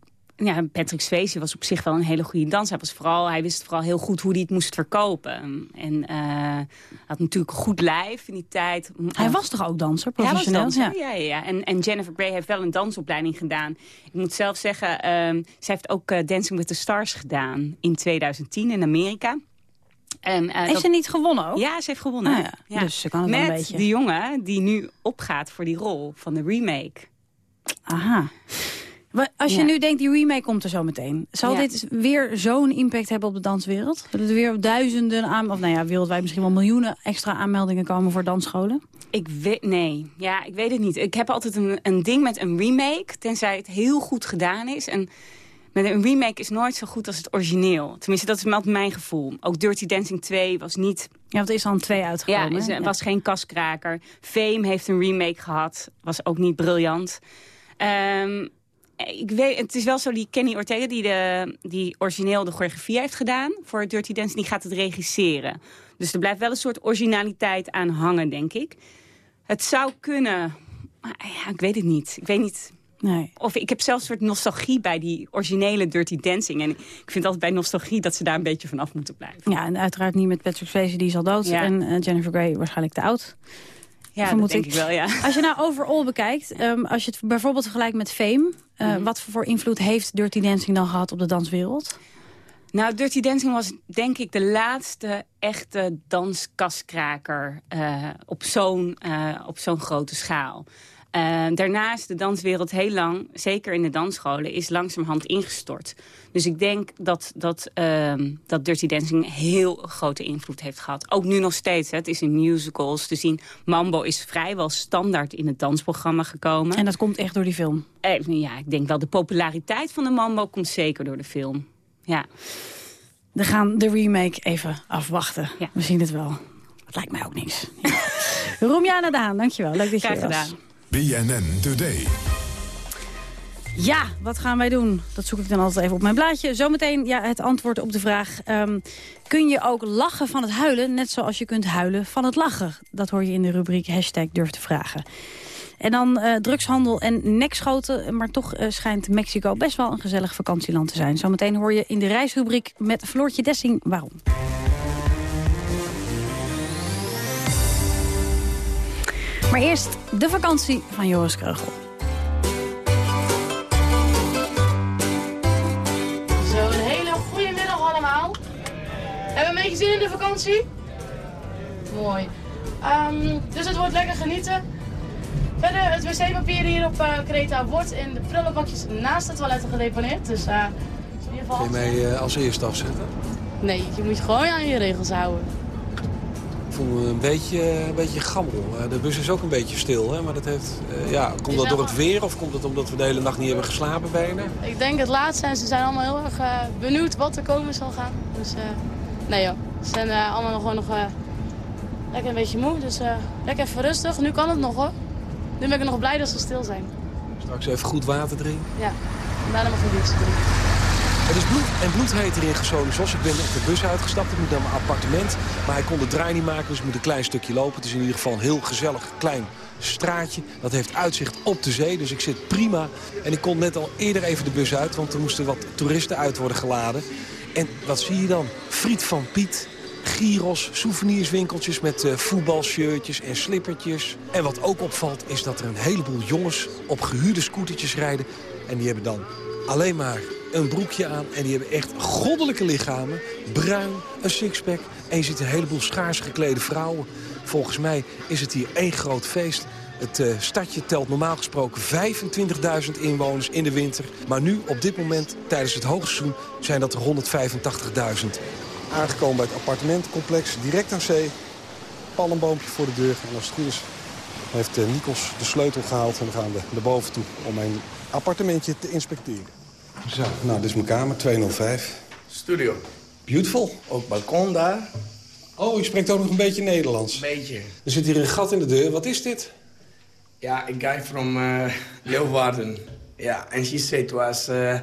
ja, Patrick Swayze was op zich wel een hele goede danser. Hij, was vooral, hij wist vooral heel goed hoe hij het moest verkopen. En eh, had natuurlijk een goed lijf in die tijd. Hij was toch ook danser, Hij was professioneel? danser, ja. Ja, ja, En, en Jennifer Grey heeft wel een dansopleiding gedaan. Ik moet zelf zeggen, ehm zij heeft ook eh, Dancing with the Stars gedaan in 2010 in Amerika. En, eh, Heeft dat- ze niet gewonnen ook? Ja, ze heeft gewonnen. Ah, ja. Dus ze kan het wel Met een beetje. de jongen die nu opgaat voor die rol van de remake. Aha. Als je Ja. nu denkt, die remake komt er zo meteen. Zal Ja. dit weer zo'n impact hebben op de danswereld? Dat er weer duizenden aan, of nou ja, wereldwijd misschien wel miljoenen extra aanmeldingen komen voor dansscholen? Ik weet, nee. Ja, ik weet het niet. Ik heb altijd een, een ding met een remake, tenzij het heel goed gedaan is. En met een remake is nooit zo goed als het origineel. Tenminste, dat is mijn gevoel. Ook Dirty Dancing 2 was niet... Ja, want er is al een 2 uitgekomen. Ja? Ja. was geen kaskraker. Fame heeft een remake gehad. Was ook niet briljant. Ehm, ik weet, het is wel zo, die Kenny Ortega, die, de, die origineel de choreografie heeft gedaan voor Dirty Dancing, die gaat het regisseren. Dus er blijft wel een soort originaliteit aan hangen, denk ik. Het zou kunnen, maar ja, ik weet het niet. Ik weet niet. Nee. Of ik heb zelfs een soort nostalgie bij die originele Dirty Dancing. En ik vind altijd bij nostalgie dat ze daar een beetje vanaf moeten blijven. Ja, en uiteraard niet met Patrick Swayze, die is al dood. Ja. En eh, Jennifer Grey waarschijnlijk te oud. Ja, dat denk ik wel, ja. Als je nou overall bekijkt, ehm, als je het bijvoorbeeld vergelijkt met Fame... eh, Mhm. wat voor invloed heeft Dirty Dancing dan gehad op de danswereld? Nou, Dirty Dancing was denk ik de laatste echte danskaskraker eh, op zo'n eh, op zo'n grote schaal. Eh, daarnaast de danswereld heel lang, zeker in de dansscholen, is langzamerhand ingestort. Dus ik denk dat, dat, ehm, dat Dirty Dancing heel grote invloed heeft gehad. Ook nu nog steeds. Hè. Het is in musicals te zien. Mambo is vrijwel standaard in het dansprogramma gekomen. En dat komt echt door die film? Eh, ja, ik denk wel de populariteit van de Mambo komt zeker door de film. Ja. We gaan de remake even afwachten. We zien het wel. Het lijkt mij ook niks. Ja. Romjana Daan, dankjewel. Leuk dat je Graag was. BNN Today. Ja, wat gaan wij doen? Dat zoek ik dan altijd even op mijn blaadje. Zometeen ja, het antwoord op de vraag... ehm, kun je ook lachen van het huilen, net zoals je kunt huilen van het lachen? Dat hoor je in de rubriek hashtag durf te vragen. En dan eh, drugshandel en nekschoten. Maar toch eh, schijnt Mexico best wel een gezellig vakantieland te zijn. Zometeen hoor je in de reisrubriek met Floortje Dessing waarom. Maar eerst de vakantie van Joris Kreugel. Zo, een hele goede middag allemaal. Hebben we een beetje zin in de vakantie? Mooi. Ehm, dus het wordt lekker genieten. Verder, het wc-papier hier op eh Kreta wordt in de prullenbakjes naast de toiletten gedeponeerd. Dus eh, in ieder geval... Kun je mij eh, als eerste afzetten? Nee, je moet je gewoon aan je regels houden. Voel me een beetje, een beetje gammel. Eh, de bus is ook een beetje stil, hè? maar dat heeft... eh, ja, komt dat door het weer of komt het omdat we de hele nacht niet hebben geslapen bijna? Ik denk het laatste en ze zijn allemaal heel erg eh, benieuwd wat er komen zal gaan. Dus nee joh, ze zijn allemaal nog gewoon nog lekker een beetje moe. Dus lekker even rustig. Nu kan het nog hoor. Nu ben ik nog blij dat ze stil zijn. Straks even goed water drinken. Ja, en daarna mag ik iets drinken. Het is bloed en bloedheet hier in Gersonisos. Ik ben op de bus uitgestapt. Ik moet naar mijn appartement. Maar hij kon de draai niet maken, dus ik moet een klein stukje lopen. Het is in ieder geval een heel gezellig klein straatje. Dat heeft uitzicht op de zee, dus ik zit prima. En ik kon net al eerder even de bus uit, want er moesten wat toeristen uit worden geladen. En wat zie je dan? Friet van Piet, gyros, souvenirswinkeltjes met eh, voetbalshirtjes en slippertjes. En wat ook opvalt is dat er een heleboel jongens op gehuurde scootertjes rijden. En die hebben dan alleen maar een broekje aan. En die hebben echt goddelijke lichamen. Bruin, een sixpack. En je ziet een heleboel schaars geklede vrouwen. Volgens mij is het hier één groot feest. Het eh, stadje telt normaal gesproken 25.000 inwoners in de winter. Maar nu, op dit moment, tijdens het hoogseizoen, zijn dat er 185.000. Aangekomen bij het appartementencomplex, direct aan zee. Palmboompje voor de deur. En als het goed is, heeft eh, Nikos de sleutel gehaald. En dan gaan we naar boven toe om mijn appartementje te inspecteren. Zo, nou, dit is mijn kamer, 205. Studio. Beautiful. Ook balkon daar. Oh, je spreekt ook nog een beetje Nederlands. Een beetje. Er zit hier een gat in de deur. Wat is dit? Ja, a guy from uh, Leeuwarden. Yeah, and she said to us, uh,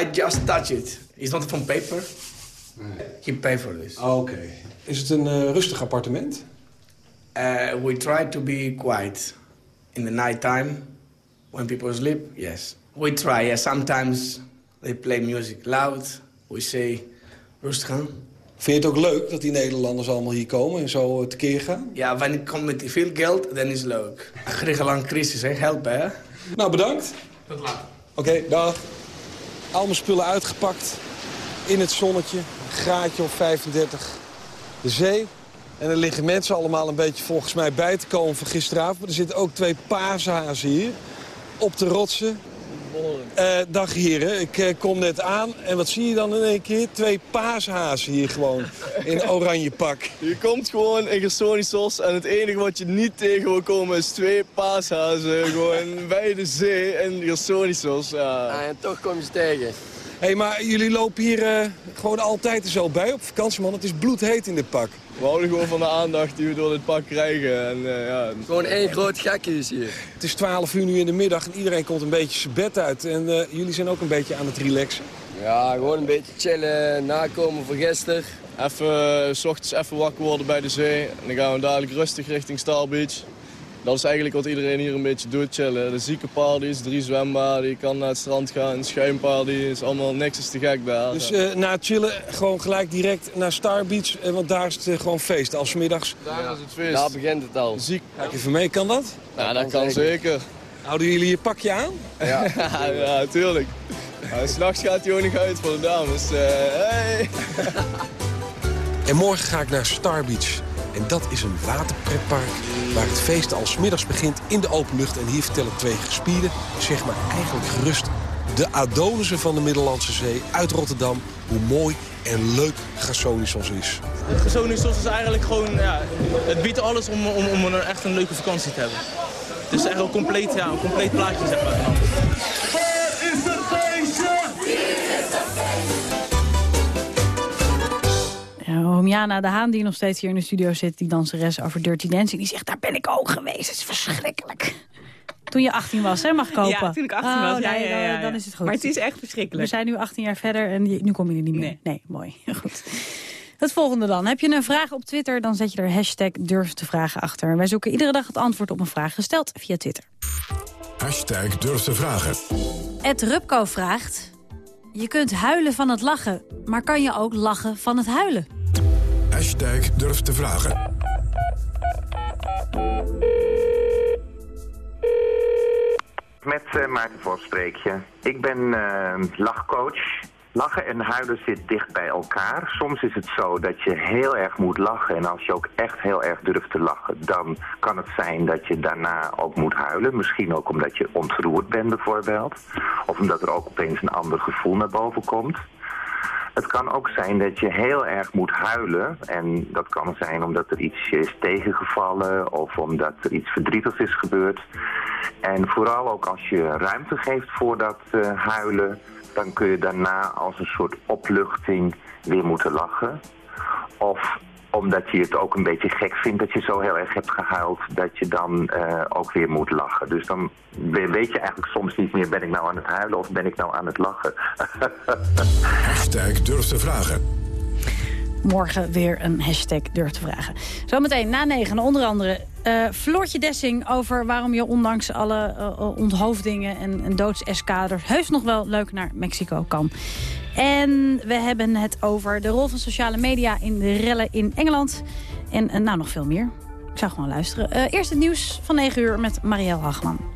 I just touch it. It's not from paper. He pay for this. Oké. Is het een eh, rustig appartement? Uh, we try to be quiet in the night time when people sleep. Yes, we try. Yeah, sometimes they play music loud. We say rustig aan. Vind je het ook leuk dat die Nederlanders allemaal hier komen en zo eh, tekeer gaan? Ja, wanneer ik kom met veel geld, dan is het leuk. Griekenland crisis, hè? Helpen, hè? Nou, bedankt. Tot later. Oké, dag. Al mijn spullen uitgepakt. In het zonnetje. Graadje op 35. De zee. En er liggen mensen allemaal een beetje volgens mij bij te komen van gisteravond. Maar er zitten ook twee paashazen hier. Op de rotsen. Eh, dag heren, ik eh, kom net aan. En wat zie je dan in één keer? Twee paashazen hier gewoon. In oranje pak. Je komt gewoon in Gersonisos en het enige wat je niet tegen wil komen is twee paashazen. Gewoon bij de zee in Gersonisos. Ja. en toch kom je ze tegen. Hé, hey, maar jullie lopen hier eh, gewoon altijd er zo bij op vakantie, man. Het is bloedheet in dit pak. We houden gewoon van de aandacht die we door dit pak krijgen. En, eh, ja. Gewoon één groot gekje is hier. Het is 12 uur nu in de middag en iedereen komt een beetje zijn bed uit. En eh, jullie zijn ook een beetje aan het relaxen. Ja, gewoon een beetje chillen, nakomen voor gisteren. Even, s ochtends even wakker worden bij de zee. En dan gaan we dadelijk rustig richting Star Beach. Dat is eigenlijk wat iedereen hier een beetje doet, chillen. De ziekenparties, drie zwembaden, je kan naar het strand gaan, schuimparty. is allemaal niks is te gek daar. Dus eh, na het chillen gewoon gelijk direct naar Star Beach. eh, want daar is het eh, gewoon feest, als middags. Daar is het feest. Daar begint het al. Ziek. Kijk even mee, kan dat? Ja, dat kan zeker. Houden jullie je pakje aan? Ja, ja tuurlijk. Ja, S'nachts gaat hij ook nog uit voor de dames. eh, hey. En morgen ga ik naar Star Beach. En dat is een waterpretpark waar het feest al 's middags begint in de open lucht. En hier vertellen twee gespieden, zeg maar eigenlijk gerust... de Adonissen van de Middellandse Zee uit Rotterdam... hoe mooi en leuk Gassonisos is. Gersonisos is eigenlijk gewoon, ja, het biedt alles om, om, om echt een leuke vakantie te hebben. Het is echt een compleet, ja, een compleet plaatje, zeg maar. Ja, Romiana de Haan, die nog steeds hier in de studio zit... die danseres over Dirty Dancing, die zegt... daar ben ik ook geweest, het is verschrikkelijk. Toen je 18 was, hè, mag kopen. Ja, toen ik 18 Oh, was. Ja, nee, ja, ja, Dan, dan is het goed. Maar het is echt verschrikkelijk. We zijn nu 18 jaar verder en je- nu kom je er niet meer. Nee, mooi. Goed. Het volgende dan. Heb je een vraag op Twitter, dan zet je er hashtag durf te vragen achter. Wij zoeken iedere dag het antwoord op een vraag gesteld via Twitter. Hashtag durf te vragen. Ed Rupko vraagt... Je kunt huilen van het lachen, maar kan je ook lachen van het huilen? Hashtag durf te vragen. Met eh, Maarten Vos spreek je. Ik ben eh, lachcoach. Lachen en huilen zit dicht bij elkaar. Soms is het zo dat je heel erg moet lachen. En als je ook echt heel erg durft te lachen... dan kan het zijn dat je daarna ook moet huilen. Misschien ook omdat je ontroerd bent bijvoorbeeld. Of omdat er ook opeens een ander gevoel naar boven komt. Het kan ook zijn dat je heel erg moet huilen. En dat kan zijn omdat er iets is tegengevallen of omdat er iets verdrietigs is gebeurd. En vooral ook als je ruimte geeft voor dat eh, huilen, dan kun je daarna als een soort opluchting weer moeten lachen. Of omdat je het ook een beetje gek vindt dat je zo heel erg hebt gehuild, dat je dan eh, ook weer moet lachen. Dus dan we- weet je eigenlijk soms niet meer, ben ik nou aan het huilen of ben ik nou aan het lachen? Hashtag durf te vragen. Morgen weer een hashtag durf te vragen. Zometeen na negen onder andere eh Floortje Dessing... over waarom je ondanks alle eh, onthoofdingen en, en doodseskaders... heus nog wel leuk naar Mexico kan. En we hebben het over de rol van sociale media in de rellen in Engeland. En eh, nou nog veel meer. Ik zou gewoon luisteren. Eh, eerst het nieuws van 9 uur met Marielle Hagman.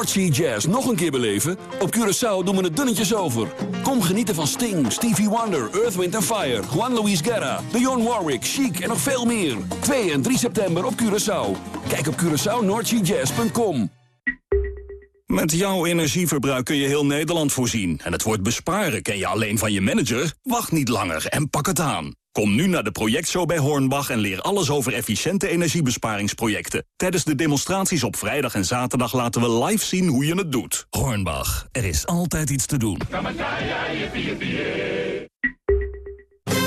Noordsea Jazz nog een keer beleven? Op Curaçao doen we het dunnetjes over. Kom genieten van Sting, Stevie Wonder, Earth, Wind Fire... Juan Luis Guerra, Dionne Warwick, Chic en nog veel meer. 2 en 3 september op Curaçao. Kijk op CuraçaoNoordseaJazz.com. Met jouw energieverbruik kun je heel Nederland voorzien. En het woord besparen ken je alleen van je manager? Wacht niet langer en pak het aan. Kom nu naar de projectshow bij Hornbach en leer alles over efficiënte energiebesparingsprojecten. Tijdens de demonstraties op vrijdag en zaterdag laten we live zien hoe je het doet. Hornbach, er is altijd iets te doen.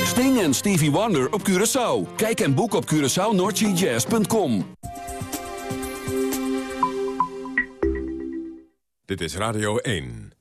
Sting en Stevie Wonder op Curaçao. Kijk en boek op CuraçaoNoordseaJazz.com. Dit is Radio 1.